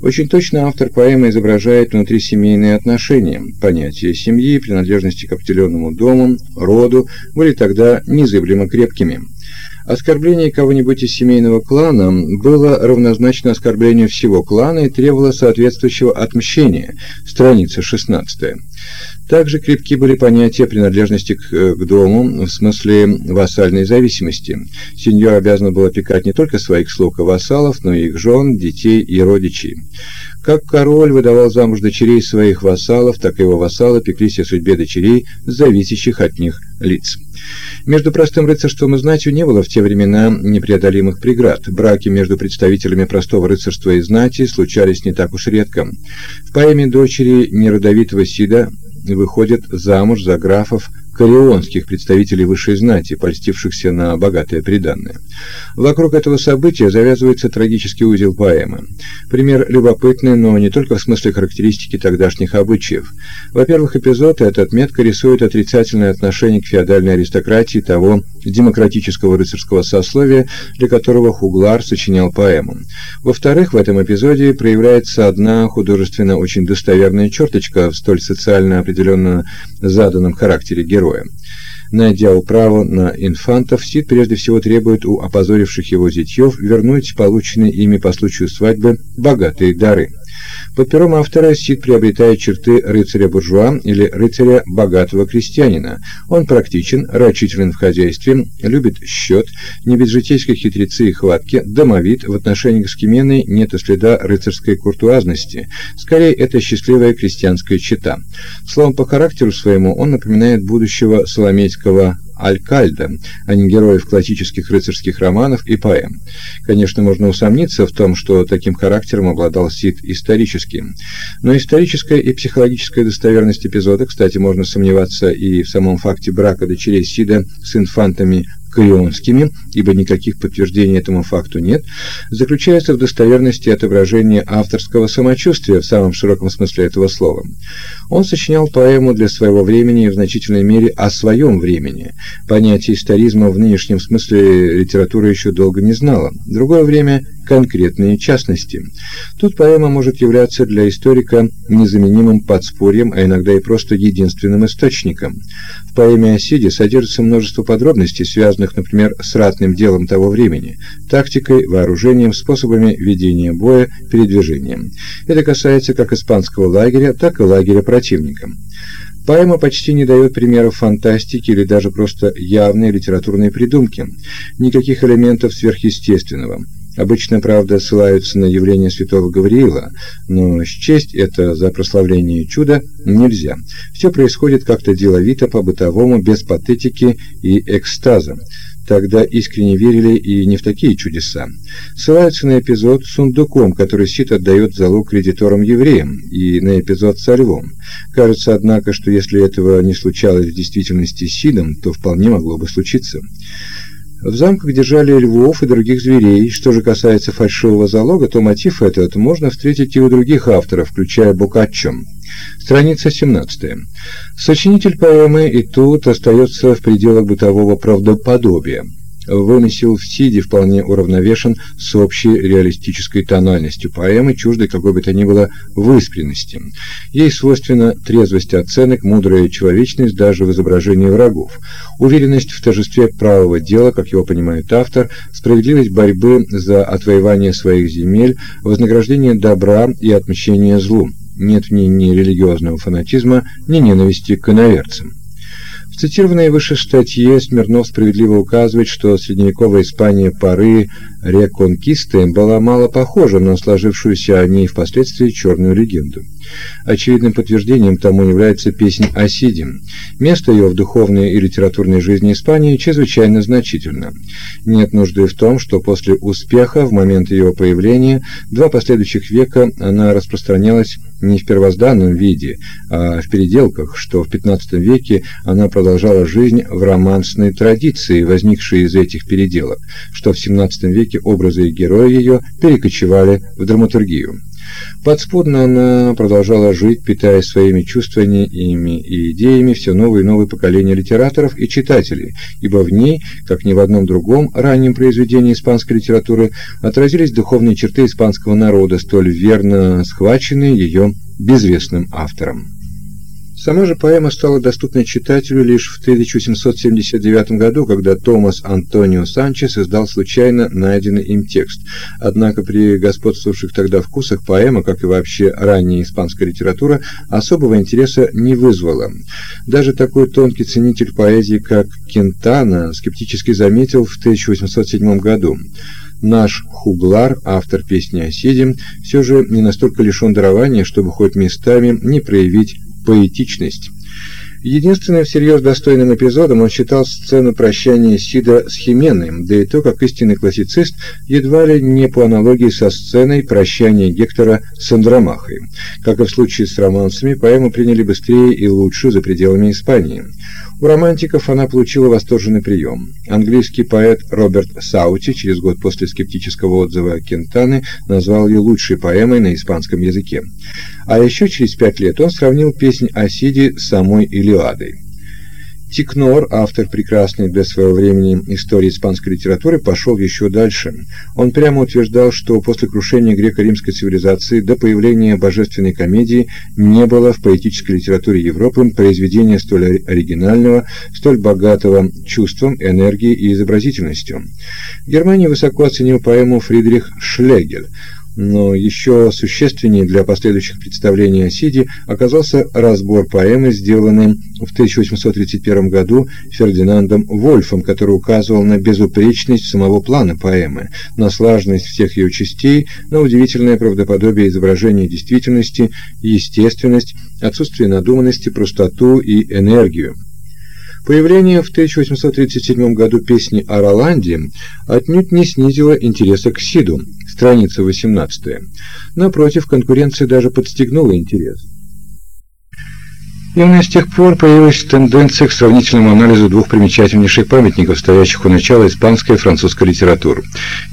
Очень точно автор поэмы изображает внутрисемейные отношения. Понятия семьи, принадлежности к определенному дому, роду были тогда незыблемо крепкими. Оскорбление кого-нибудь из семейного клана было равнозначно оскорблению всего клана и требовало соответствующего отмщения. Страница 16. Также крепки были понятия принадлежности к, э, к дому в смысле вассальной зависимости. Сеньор обязан был опекать не только своих слуг и вассалов, но и их жен, детей и родичей. Как король выдавал замуж дочерей своих вассалов, так и его вассалы пеклись о судьбе дочерей, зависящих от них лиц. Между простым рыцарством и знатью не было в те времена непреодолимых преград. Браки между представителями простого рыцарства и знати случались не так уж редко. В поэме дочери неродовитого Сида выходят замуж за графов корионских представителей высшей знати, польстившихся на богатое приданное. Вокруг этого события завязывается трагический узел поэмы. Пример любопытный, но не только в смысле характеристики тогдашних обычаев. Во-первых, эпизод этот метко рисует отрицательное отношение к феодальной аристократии того демократического рыцарского сословия, для которого Хуглар сочинял поэму. Во-вторых, в этом эпизоде проявляется одна художественно очень достоверная черточка в столь социально определенно заданном характере героя. Найдя управу на инфантов, Сид прежде всего требует у опозоривших его зятьев вернуть полученные ими по случаю свадьбы богатые дары. Под пером автора Сид приобретает черты рыцаря-буржуа или рыцаря богатого крестьянина. Он практичен, рачителен в хозяйстве, любит счет, не без житейской хитрецы и хватки, домовит, в отношении к Скименной нет и следа рыцарской куртуазности. Скорее, это счастливая крестьянская чета. Словом, по характеру своему он напоминает будущего соломейского Алькальда, а не героев классических рыцарских романов и поэм. Конечно, можно усомниться в том, что таким характером обладал Сид исторически. Но историческая и психологическая достоверность эпизода, кстати, можно сомневаться и в самом факте брака дочерей Сида с инфантами Каионскими, ибо никаких подтверждений этому факту нет, заключается в достоверности отображения авторского самочувствия в самом широком смысле этого слова. Он сочинял поэму для своего времени и в значительной мере о своем времени. Понятие историзма в нынешнем смысле литература еще долго не знала. Другое время конкретные частности. Тут поэма может являться для историка незаменимым подспорьем, а иногда и просто единственным источником. В поэме о Сиде содержится множество подробностей, связанных, например, с ратным делом того времени, тактикой, вооружением, способами ведения боя, передвижением. Это касается как испанского лагеря, так и лагеря противника. Поэма почти не дает примеров фантастики или даже просто явной литературной придумки, никаких элементов сверхъестественного. Обычно, правда, ссылаются на явление святого Гавриила, но счесть это за прославление чуда нельзя. Все происходит как-то деловито, по-бытовому, без патетики и экстаза. Тогда искренне верили и не в такие чудеса. Ссылаются на эпизод с сундуком, который Сид отдает залог кредиторам-евреям, и на эпизод со львом. Кажется, однако, что если этого не случалось в действительности с Сидом, то вполне могло бы случиться. В замках держали львов и других зверей. Что же касается фальшивого залога, то мотив этот можно встретить и у других авторов, включая Боккаччо. Страница 17. Сочинитель поэмы и тут остается в пределах бытового правдоподобия. Вымысел в Сиде вполне уравновешен с общей реалистической тональностью поэмы, чуждой какой бы то ни было выспренности. Ей свойственна трезвость оценок, мудрая человечность даже в изображении врагов, уверенность в торжестве правого дела, как его понимает автор, справедливость борьбы за отвоевание своих земель, вознаграждение добра и отмщение злу. Нет в ней ни религиозного фанатизма, ни ненависти к иноверцам. В цитированной выше статье Смирнов справедливо указывает, что средневековая Испания поры реконкисты была мало похожа на сложившуюся о ней впоследствии черную легенду. Очевидным подтверждением тому является песнь Осиди. Место ее в духовной и литературной жизни Испании чрезвычайно значительно. Нет нужды в том, что после успеха, в момент ее появления, два последующих века она распространялась не в первозданном виде, а в переделках, что в XV веке она продолжала жизнь в романсной традиции, возникшей из этих переделок, что в XVII веке образы и герои ее перекочевали в драматургию. Подспудно она продолжала жить, питая своими чувствами и идеями все новые и новые поколения литераторов и читателей, ибо в ней, как ни в одном другом раннем произведении испанской литературы, отразились духовные черты испанского народа, столь верно схваченные ее безвестным автором. Сама же поэма стала доступной читателю лишь в 1779 году, когда Томас Антонио Санчес издал случайно найденный им текст. Однако при господствовавших тогда вкусах поэма, как и вообще ранняя испанская литература, особого интереса не вызвала. Даже такой тонкий ценитель поэзии, как Кентана, скептически заметил в 1807 году. Наш Хуглар, автор песни о Сиде, все же не настолько лишен дарования, чтобы хоть местами не проявить поэтичность. Единственным всерьез достойным эпизодом он считал сцену прощания Сида с Хименой, да и то, как истинный классицист, едва ли не по аналогии со сценой прощания Гектора с Андромахой. Как и в случае с романсами, поэму приняли быстрее и лучше за пределами Испании. У романтиков она получила восторженный прием. Английский поэт Роберт Саути через год после скептического отзыва Кентаны назвал ее лучшей поэмой на испанском языке. А еще через пять лет он сравнил песнь Осиди с самой Илиадой. Тикнор, автор прекрасной для своего времени истории испанской литературы, пошел еще дальше. Он прямо утверждал, что после крушения греко-римской цивилизации до появления божественной комедии не было в поэтической литературе Европы произведения столь оригинального, столь богатого чувством, энергией и изобразительностью. В Германии высоко оценил поэму Фридрих Шлегель – но еще существеннее для последующих представлений о Сиде оказался разбор поэмы, сделанный в 1831 году Фердинандом Вольфом, который указывал на безупречность самого плана поэмы, на слаженность всех ее частей, на удивительное правдоподобие изображения действительности, естественность, отсутствие надуманности, простоту и энергию. Появление в 1837 году песни о Роланде отнюдь не снизило интереса к Сиду, страница 18. Напротив, конкуренция даже подстегнула интерес. Именно с тех пор появилась тенденция к сравнительному анализу двух примечательнейших памятников, стоящих у начала испанской и французской литературы.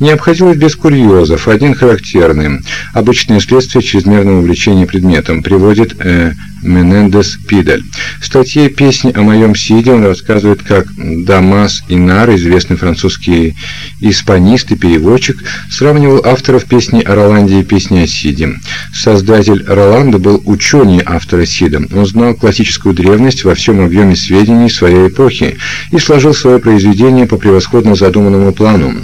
Не обходилось без курьезов. Один характерный. Обычное следствие чрезмерного увлечения предметом приводит э, Менендес Пидель. В статье «Песни о моем Сиде» он рассказывает, как Дамас Инар, известный французский испанист и переводчик, сравнивал авторов песни о Роланде и песни о Сиде. Создатель Роланда был ученый автора Сида. Он знал классическую древность во всем объеме сведений своей эпохи и сложил свое произведение по превосходно задуманному плану.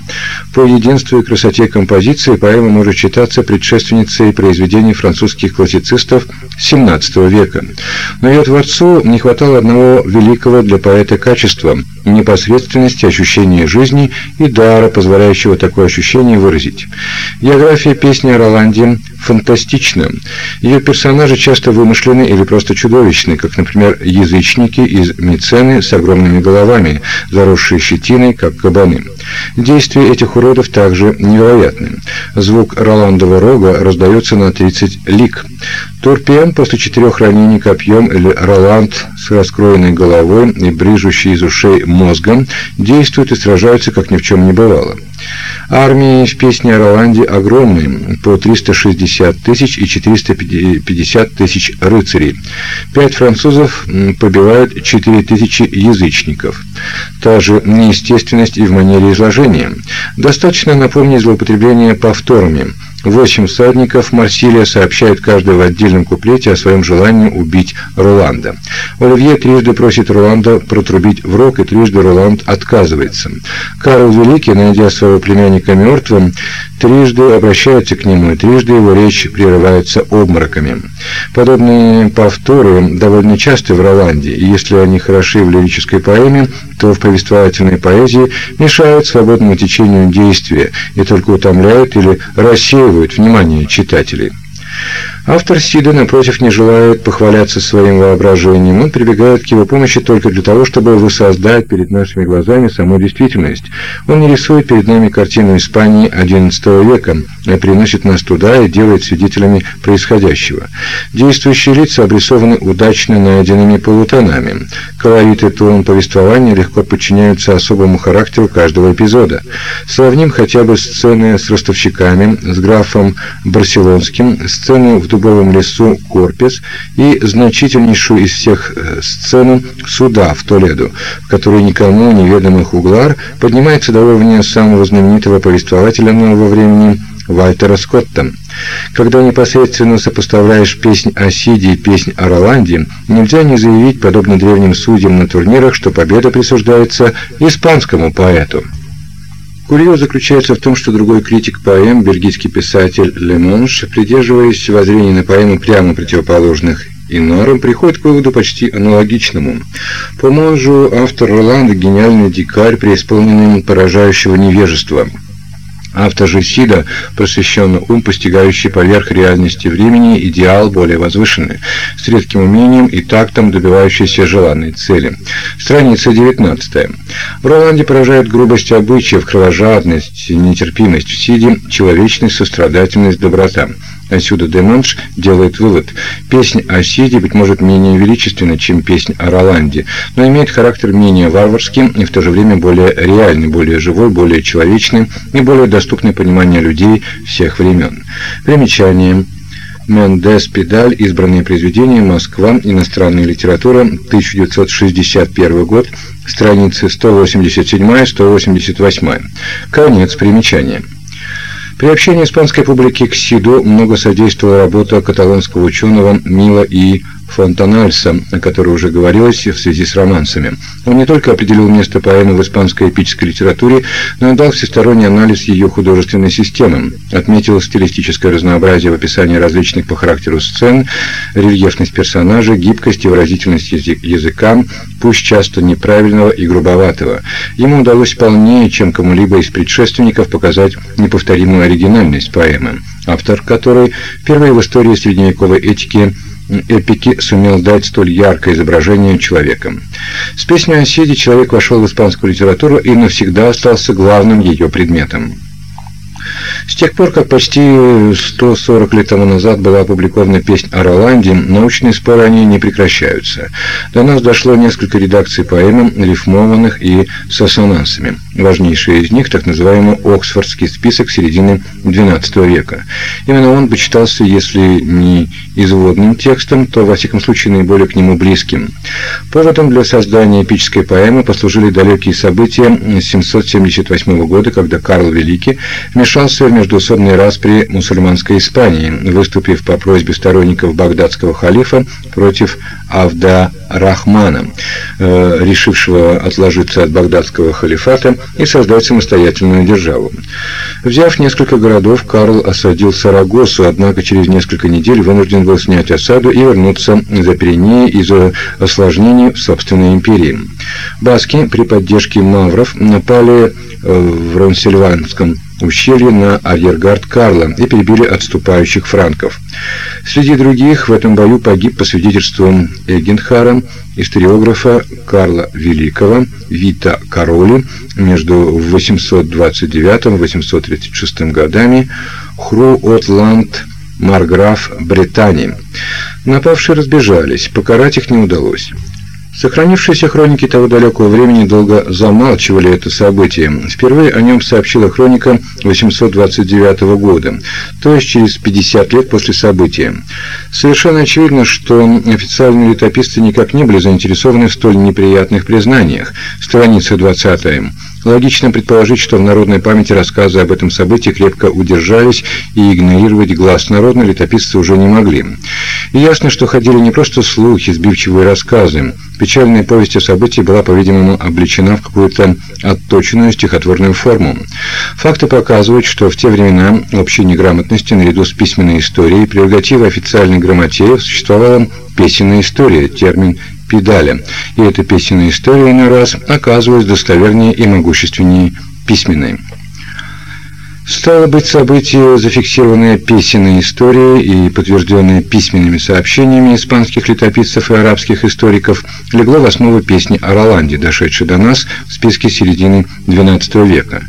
По единству и красоте композиции поэма может считаться предшественницей произведений французских классицистов XVII века. Но ее творцу не хватало одного великого для поэта качества – непосредственности ощущения жизни и дара, позволяющего такое ощущение выразить. География песни о Роланде фантастична. Ее персонажи часто вымышлены или просто чудовищны, как, например, язычники из Мицены с огромными головами, заросшие щетиной, как кабаны. Действия этих уродов также невероятны. Звук Роландова рога раздается на 30 лик. Турпиан после четырех ранений копьем или Роланд с раскроенной головой и брижущий из ушей мозгом действуют и сражаются, как ни в чем не бывало. Армии в песне о Роланде огромные, по 360 тысяч и 450 тысяч рыцарей. Пять французов побивают 4 тысячи язычников. Та же неестественность и в манере изложения. Достаточно напомнить злоупотребление повторами. Восемь всадников Марсилия сообщают каждый в отдельном куплете о своем желании убить Роланда. Оливье трижды просит Роланда протрубить в рог, и трижды Роланд отказывается. Карл Великий, найдя своего племянника мертвым, трижды обращается к нему, и трижды его речь прерывается обмороками. Подобные повторы довольно часты в Роланде, и если они хороши в лирической поэме, то в повествовательной поэзии мешают свободному течению действия и только утомляют или рассеивают внимание читателей. Автор Сида, напротив, не желает похваляться своим воображением. Он прибегает к его помощи только для того, чтобы воссоздать перед нашими глазами саму действительность. Он не рисует перед нами картину Испании XI века, а приносит нас туда и делает свидетелями происходящего. Действующие лица обрисованы удачно найденными полутонами. Колорит и тон повествования легко подчиняются особому характеру каждого эпизода. Сравним хотя бы сцены с ростовщиками, с графом Барселонским, сцену в дубовом лесу Корпес и значительнейшую из всех э, сцену суда в Толедо, в которой никому неведомых углар поднимается до уровня самого знаменитого повествователя нового времени Вальтера Скотта. Когда непосредственно сопоставляешь песнь о Сиде и песнь о Роланде, нельзя не заявить, подобно древним судьям на турнирах, что победа присуждается испанскому поэту. Курьез заключается в том, что другой критик поэм, бельгийский писатель Лемонш, придерживаясь воззрений на поэмы прямо противоположных Инорам приходит к выводу почти аналогичному. По Монжу автор Роланда гениальный дикарь, преисполненный поражающего невежества – Автор же Сида – просвещенный ум, постигающий поверх реальности времени идеал более возвышенный, с редким умением и тактом добивающийся желанной цели. Страница 19. В Роланде поражает грубость обычаев, кровожадность, нетерпимость, в Сиде – человечность, сострадательность, доброта. Отсюда Демонж делает вывод. Песня о Сиде, быть может, менее величественна, чем песня о Роланде, но имеет характер менее варварский и в то же время более реальный, более живой, более человечный и более доступный пониманию людей всех времен. Примечание. Мендес Педаль. Избранные произведения. Москва. Иностранная литература. 1961 год. Страницы 187-188. Конец примечания. При общении испанской публики к Сиду много содействовала работа каталонского ученого Мила и Фонтанальса, о которой уже говорилось в связи с романсами. Он не только определил место поэмы в испанской эпической литературе, но и дал всесторонний анализ ее художественной системы, отметил стилистическое разнообразие в описании различных по характеру сцен, рельефность персонажа, гибкость и выразительность языка, пусть часто неправильного и грубоватого. Ему удалось полнее, чем кому-либо из предшественников, показать неповторимую оригинальность поэмы, автор которой впервые в истории средневековой этики эпики сумел дать столь яркое изображение человека. С песней о Сиде человек вошел в испанскую литературу и навсегда остался главным ее предметом. С тех пор, как почти 140 лет тому назад была опубликована песня о Роланде, научные споры о ней не прекращаются. До нас дошло несколько редакций поэм, рифмованных и с ассонансами. Важнейшая из них – так называемый Оксфордский список середины XII века. Именно он почитался, если не изводным текстом, то, во всяком случае, наиболее к нему близким. Поводом для создания эпической поэмы послужили далекие события 778 года, когда Карл Великий вмешался в междуусобные распри мусульманской Испании, выступив по просьбе сторонников багдадского халифа против Авда Рахмана, э, решившего отложиться от багдадского халифата и создать самостоятельную державу. Взяв несколько городов, Карл осадил Сарагосу, однако через несколько недель вынужден был снять осаду и вернуться за Пиренеи из-за осложнений в собственной империи. Баски при поддержке мавров напали э, в Ронсильванском ущелье на арьергард Карла и перебили отступающих франков. Среди других в этом бою погиб по свидетельству Эгенхара, историографа Карла Великого, Вита Короли между 829-836 годами Хру Отланд Марграф Британии. Напавшие разбежались, покарать их не удалось. Сохранившиеся хроники того далекого времени долго замалчивали это событие. Впервые о нем сообщила хроника 829 года, то есть через 50 лет после события. Совершенно очевидно, что официальные летописцы никак не были заинтересованы в столь неприятных признаниях. Страница 20. Логично предположить, что в народной памяти рассказы об этом событии крепко удержались и игнорировать глаз народа летописцы уже не могли. И ясно, что ходили не просто слухи, сбивчивые рассказы. Печальная повесть о событии была, по-видимому, облечена в какую-то отточенную стихотворную форму. Факты показывают, что в те времена общей неграмотности наряду с письменной историей прерогатива официальной грамотеев существовала песенная история, термин педаля, и эта песенная история иной раз оказывалась достовернее и могущественнее письменной. Стало быть, событие, зафиксированное песенной историей и подтвержденное письменными сообщениями испанских летописцев и арабских историков, легло в основу песни о Роланде, дошедшей до нас в списке середины XII века,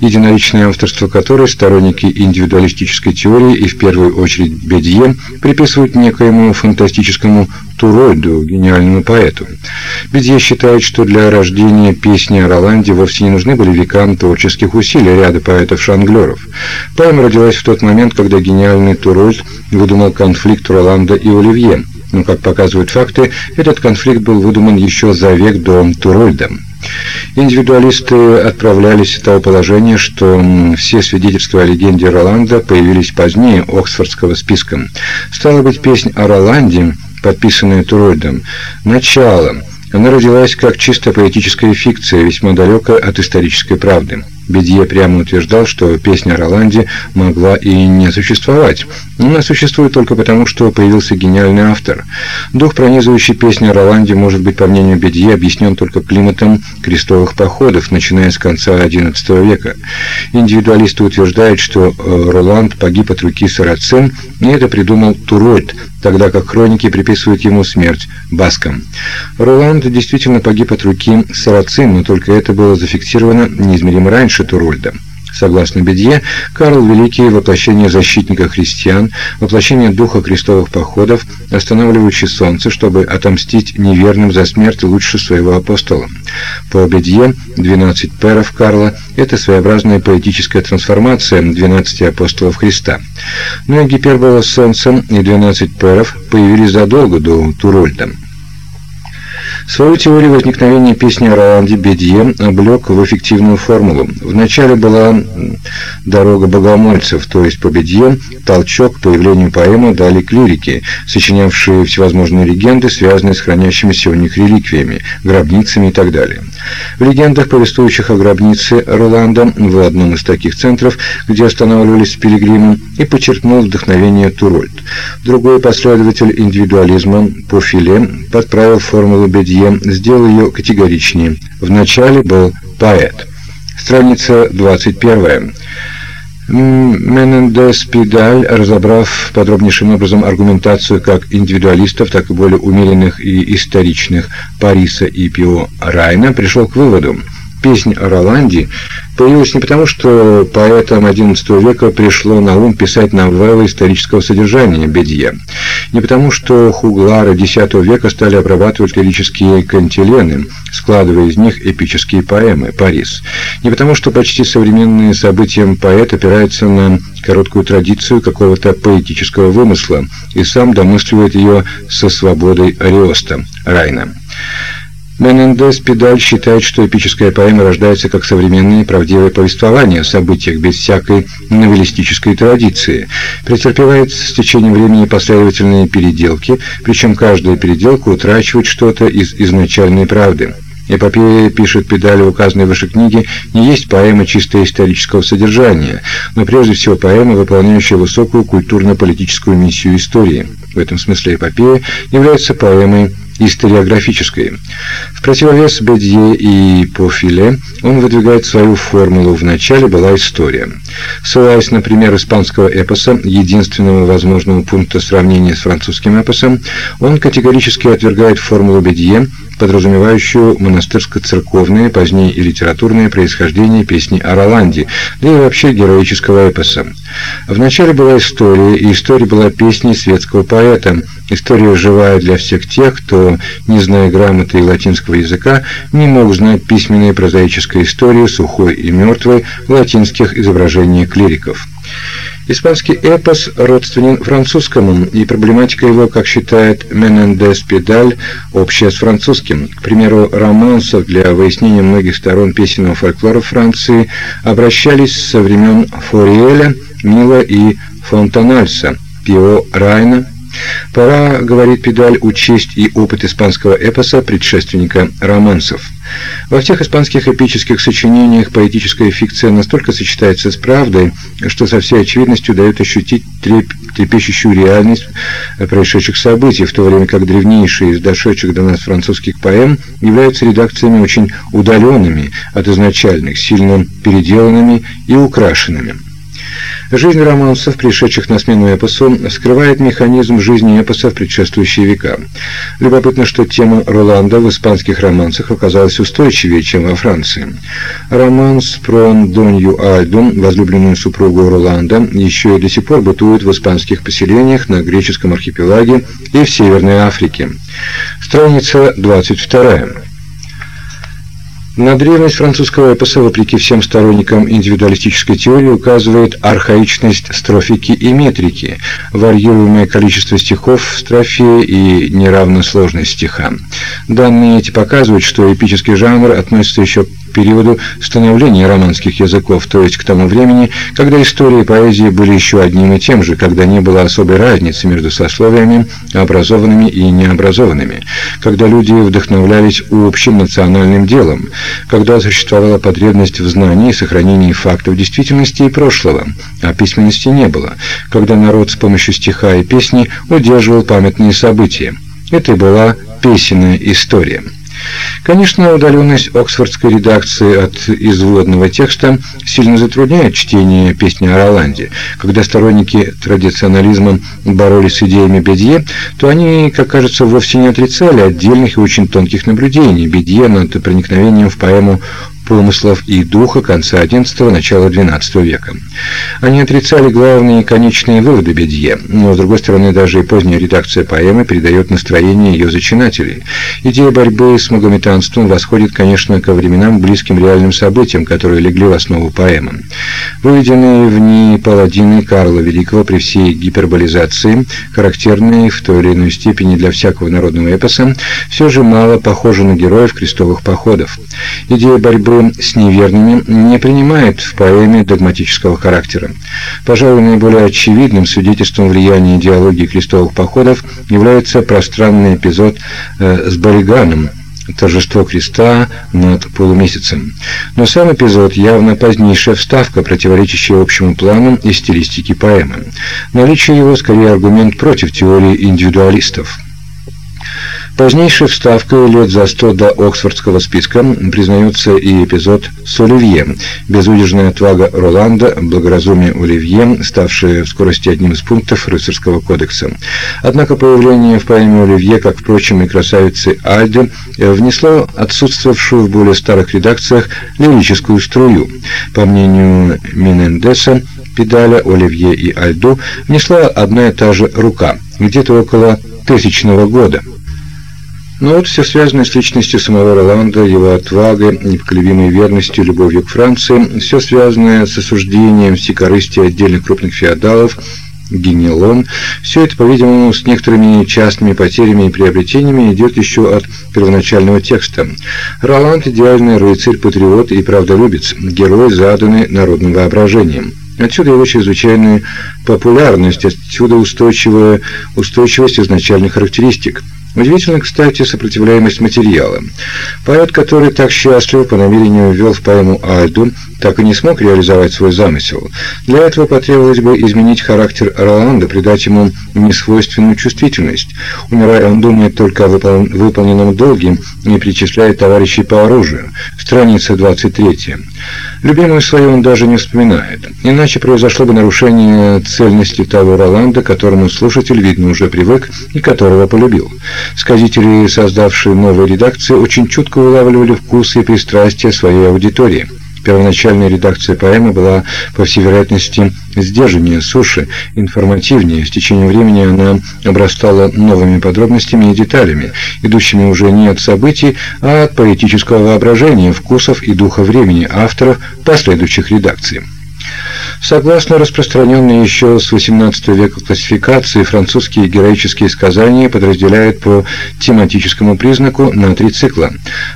единоличное авторство которой сторонники индивидуалистической теории и в первую очередь Бедье приписывают некоему фантастическому Турольду, гениальному поэту. Бедье считает, что для рождения песни о Роланде вовсе не нужны были векам творческих усилий ряда поэтов-шанглеров. Поэма родилась в тот момент, когда гениальный Турольд выдумал конфликт Роланда и Оливье. Но, как показывают факты, этот конфликт был выдуман еще за век до Турольда. Индивидуалисты отправлялись в того положения, что все свидетельства о легенде Роланда появились позднее Оксфордского списка. Стало быть, песнь о Роланде подписанная Турольдом. Начало. Она родилась как чисто поэтическая фикция, весьма далекая от исторической правды. Бедье прямо утверждал, что песня о Роланде могла и не существовать. Она существует только потому, что появился гениальный автор. Дух, пронизывающий песню о Роланде, может быть, по мнению Бедье, объяснен только климатом крестовых походов, начиная с конца XI века. Индивидуалисты утверждают, что э, Роланд погиб от руки сарацин, и это придумал Турольд, тогда как хроники приписывают ему смерть баскам. Роланд действительно погиб от руки сарацин, но только это было зафиксировано неизмеримо раньше, Шатурольда. Согласно Бедье, Карл Великий – воплощение защитника христиан, воплощение духа крестовых походов, останавливающий солнце, чтобы отомстить неверным за смерть лучше своего апостола. По Бедье, 12 перов Карла – это своеобразная поэтическая трансформация 12 апостолов Христа. Но и гипербола солнца и 12 перов появились задолго до Турольда. Свою теорию возникновения песни о Роланде Бедье облег в эффективную формулу. Вначале была дорога богомольцев, то есть по Бедье толчок к появлению поэмы дали клирики, сочинявшие всевозможные легенды, связанные с хранящимися у них реликвиями, гробницами и так далее. В легендах, повествующих о гробнице Роланда, в одном из таких центров, где останавливались с пилигримом, и подчеркнул вдохновение Турольд. Другой последователь индивидуализма, Пофиле, подправил формулу Бедье, сделал ее категоричнее. Вначале был поэт. Страница 21. Менендес Педаль, разобрав подробнейшим образом аргументацию как индивидуалистов, так и более умеренных и историчных Париса и Пио Райна, пришел к выводу, песнь о Роланде появилась не потому, что поэтам XI века пришло на ум писать новеллы исторического содержания Бедье, не потому, что хуглары X века стали обрабатывать лирические кантилены, складывая из них эпические поэмы «Парис», не потому, что почти современные события поэт опирается на короткую традицию какого-то поэтического вымысла и сам домысливает ее со свободой Ариоста, Райна. Менендес Педаль считает, что эпическая поэма рождается как современное правдивое повествование о событиях без всякой новеллистической традиции, претерпевает с течением времени последовательные переделки, причем каждая переделка утрачивает что-то из изначальной правды. Эпопея, пишет Педаль в указанной выше книге, не есть поэма чисто исторического содержания, но прежде всего поэма, выполняющая высокую культурно-политическую миссию истории. В этом смысле эпопея является поэмой историографической. В противовес Бедье и Пофиле он выдвигает свою формулу «в была история». Ссылаясь на пример испанского эпоса, единственного возможного пункта сравнения с французским эпосом, он категорически отвергает формулу Бедье, подразумевающую монастырско-церковное, позднее и литературное происхождение песни о Роланде, да и вообще героического эпоса. Вначале была история, и история была песней светского поэта. История живая для всех тех, кто, не зная грамоты и латинского языка, не мог знать письменные прозаические истории, сухой и мертвой, латинских изображений клириков. Испанский эпос родственен французскому, и проблематика его, как считает Менендес Педаль, общая с французским. К примеру, романсов для выяснения многих сторон песенного фольклора Франции обращались со времен Фориэля, Мила и Фонтанальса, Пио Райна, Пора, говорит Педаль, учесть и опыт испанского эпоса, предшественника романсов. Во всех испанских эпических сочинениях поэтическая фикция настолько сочетается с правдой, что со всей очевидностью дает ощутить треп трепещущую реальность происшедших событий, в то время как древнейшие из дошедших до нас французских поэм являются редакциями очень удаленными от изначальных, сильно переделанными и украшенными. Жизнь романсов, пришедших на смену эпосу, скрывает механизм жизни эпоса в предшествующие века. Любопытно, что тема Роланда в испанских романсах оказалась устойчивее, чем во Франции. Романс про Донью Альду, возлюбленную супругу Роланда, еще и до сих пор бытует в испанских поселениях на греческом архипелаге и в Северной Африке. Страница 22. На древность французского эпоса, вопреки всем сторонникам индивидуалистической теории, указывает архаичность строфики и метрики, варьируемое количество стихов в строфе и неравная сложность стиха. Данные эти показывают, что эпический жанр относится еще периоду становления романских языков, то есть к тому времени, когда история и поэзия были еще одним и тем же, когда не было особой разницы между сословиями, образованными и необразованными, когда люди вдохновлялись общим национальным делом, когда существовала потребность в знании и сохранении фактов действительности и прошлого, а письменности не было, когда народ с помощью стиха и песни удерживал памятные события. Это и была песенная история. Конечно, удаленность оксфордской редакции от изводного текста сильно затрудняет чтение песни о Роланде. Когда сторонники традиционализма боролись с идеями Бедье, то они, как кажется, вовсе не отрицали отдельных и очень тонких наблюдений Бедье над проникновением в поэму помыслов и духа конца XI – начала XII века. Они отрицали главные конечные выводы Бедье, но, с другой стороны, даже и поздняя редакция поэмы передает настроение ее зачинателей. Идея борьбы с магометанством восходит, конечно, ко временам, близким реальным событиям, которые легли в основу поэмы. Выведенные в ней паладины Карла Великого при всей гиперболизации, характерные в той или иной степени для всякого народного эпоса, все же мало похожи на героев крестовых походов. Идея борьбы с неверными не принимает в поэме догматического характера. Пожалуй, наиболее очевидным свидетельством влияния идеологии крестовых походов является пространный эпизод э, с Бориганом, торжество креста над полумесяцем. Но сам эпизод явно позднейшая вставка, противоречащая общему плану и стилистике поэмы. Наличие его скорее аргумент против теории индивидуалистов. Позднейшей вставкой лет за сто до Оксфордского списка признается и эпизод с Оливье, безудержная отвага Роланда, благоразумие Оливье, ставшее в скорости одним из пунктов рыцарского кодекса. Однако появление в поэме Оливье, как, впрочем, и красавицы Альды, внесло отсутствовавшую в более старых редакциях лирическую струю. По мнению Минендеса, педаля Оливье и Альду внесла одна и та же рука, где-то около тысячного года. Но вот все связанное с личностью самого Роланда, его отвагой, непоколебимой верностью, любовью к Франции, все связанное с осуждением всекорыстия отдельных крупных феодалов, Генелон, все это, по-видимому, с некоторыми частными потерями и приобретениями идет еще от первоначального текста. Роланд – идеальный рыцарь, патриот и правдолюбец, герой, заданный народным воображением. Отсюда его чрезвычайная популярность, отсюда устойчивая устойчивость изначальных характеристик – Удивительно, кстати, сопротивляемость материала. Поэт, который так счастлив по намерению ввел в поэму Альду, так и не смог реализовать свой замысел. Для этого потребовалось бы изменить характер Роланда, придать ему несвойственную чувствительность. Умирая, он думает только о выпол... выполненном долге и причисляет товарищей по оружию. Страница 23. Любимую свою он даже не вспоминает. Иначе произошло бы нарушение цельности того Роланда, которому слушатель, видно, уже привык и которого полюбил. Сказители, создавшие новые редакции, очень чутко улавливали вкусы и пристрастия своей аудитории. Первоначальная редакция поэмы была, по всей вероятности, сдержаннее, суше, информативнее. С течением времени она обрастала новыми подробностями и деталями, идущими уже не от событий, а от поэтического воображения, вкусов и духа времени авторов последующих редакций. Согласно распространенной еще с XVIII века классификации, французские героические сказания подразделяют по тематическому признаку на три цикла.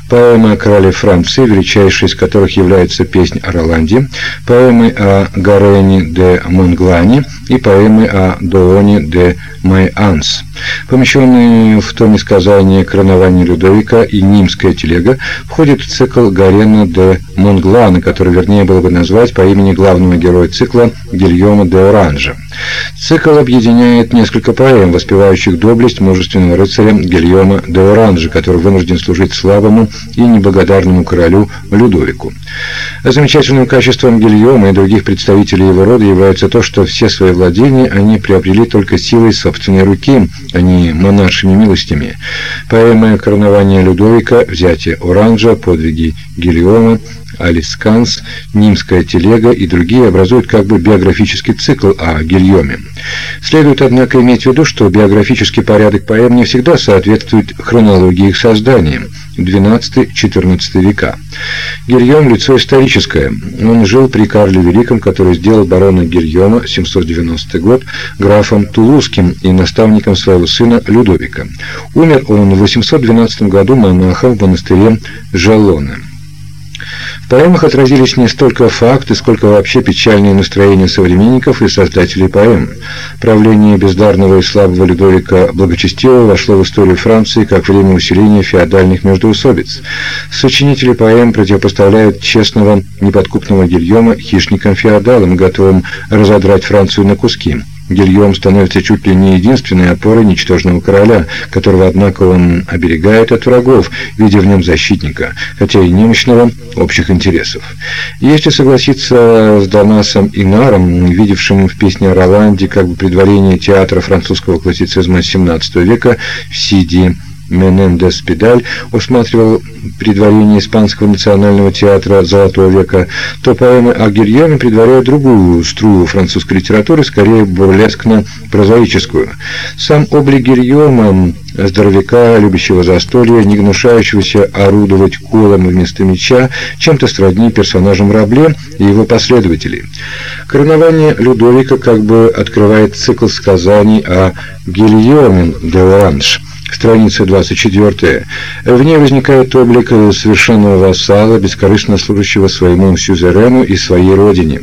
Поэмы о короле Франции, величайшей из которых является песнь о Роланде, поэмы о Гарене де Монглане и поэмы о Дооне де Майанс. Помещенные в томе сказания «Коронование Людовика» и «Нимская телега» входит в цикл Гарена де Монглана, который вернее было бы назвать по имени главного героя цикла Гильома де Оранжа. Цикл объединяет несколько поэм, воспевающих доблесть мужественного рыцаря Гильома де Оранжа, который вынужден служить слабому и неблагодарному королю Людовику. Замечательным качеством Гильома и других представителей его рода является то, что все свои владения они приобрели только силой собственной руки, а не монаршими милостями. Поэмы «Коронование Людовика», «Взятие Оранжа», «Подвиги Гильома», Алисканс, Нимская телега и другие образуют как бы биографический цикл о Гильоме. Следует, однако, иметь в виду, что биографический порядок поэм не всегда соответствует хронологии их создания XII-XIV века. Гильом – лицо историческое. Он жил при Карле Великом, который сделал барона Гильома, 790 год, графом Тулузским и наставником своего сына Людовика. Умер он в 812 году монахом в монастыре Жалоне. Поэмах отразились не столько факты, сколько вообще печальные настроения современников и создателей поэм. Правление бездарного и слабого Людовика Благочестивого вошло в историю Франции как время усиления феодальных междоусобиц. Сочинители поэм противопоставляют честного, неподкупного Гильома хищникам-феодалам, готовым разодрать Францию на куски. Гильем становится чуть ли не единственной опорой ничтожного короля, которого, однако, он оберегает от врагов, видя в нем защитника, хотя и немощного общих интересов. Если согласиться с Донасом Инаром, видевшим в песне о Роланде как бы предварение театра французского классицизма XVII века в Сиди Менендес Педаль усматривал предварение Испанского национального театра Золотого века, то поэмы о Гильоме предваряют другую струю французской литературы, скорее бурлескно-прозаическую. Сам облик Гильома, здоровяка, любящего застолья, не гнушающегося орудовать колом вместо меча, чем-то сродни персонажам Рабле и его последователей. Коронование Людовика как бы открывает цикл сказаний о Гильоме де Оранж – Страница 24. В ней возникает облик совершенного вассала, бескорыстно служащего своему сюзерену и своей родине.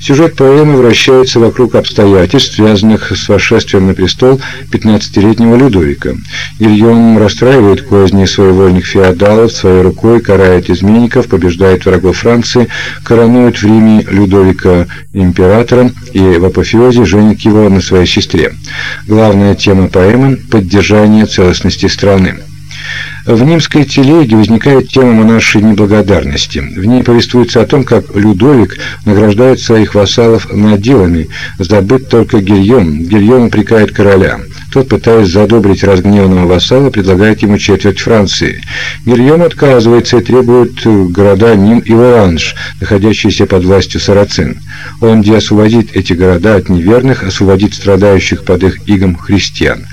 Сюжет поэмы вращается вокруг обстоятельств, связанных с восшествием на престол 15-летнего Людовика. Гильем расстраивает козни своевольных феодалов, своей рукой карает изменников, побеждает врагов Франции, коронует в Риме Людовика императором и в апофеозе женит его на своей сестре. Главная тема поэмы – поддержание целостности целостности страны. В Нимской телеге возникает тема монаршей неблагодарности. В ней повествуется о том, как Людовик награждает своих вассалов наделами, забыт только Гильем. Гильем упрекает короля. Тот, пытаясь задобрить разгневанного вассала, предлагает ему четверть Франции. Гильем отказывается и требует города Ним и Оранж, находящиеся под властью сарацин. Он где освободит эти города от неверных, освободит страдающих под их игом христиан.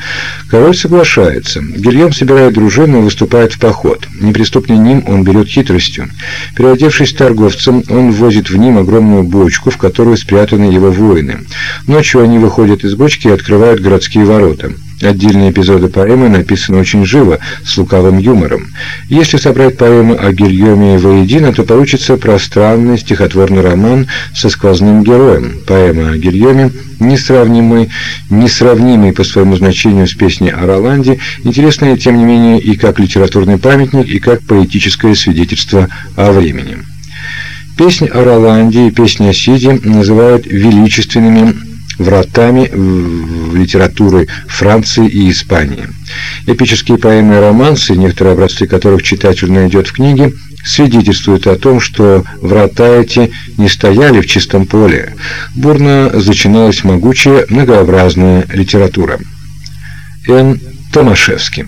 Король соглашается. Гильем собирает дружину и выступает в поход. Неприступный Ним он берет хитростью. Переодевшись торговцем, он ввозит в Ним огромную бочку, в которую спрятаны его воины. Ночью они выходят из бочки и открывают городские ворота. Отдельные эпизоды поэмы написаны очень живо, с лукавым юмором. Если собрать поэмы о Гильоме воедино, то получится пространный стихотворный роман со сквозным героем. Поэма о Гильоме несравнимый, несравнимый по своему значению с песней о Роланде, интересная, тем не менее, и как литературный памятник, и как поэтическое свидетельство о времени. Песни о Роланде и песни о Сиде называют величественными вратами в литературы Франции и Испании. Эпические поэмы и романсы, некоторые образцы которых читатель найдет в книге, свидетельствуют о том, что врата эти не стояли в чистом поле. Бурно зачиналась могучая многообразная литература. Н. Томашевский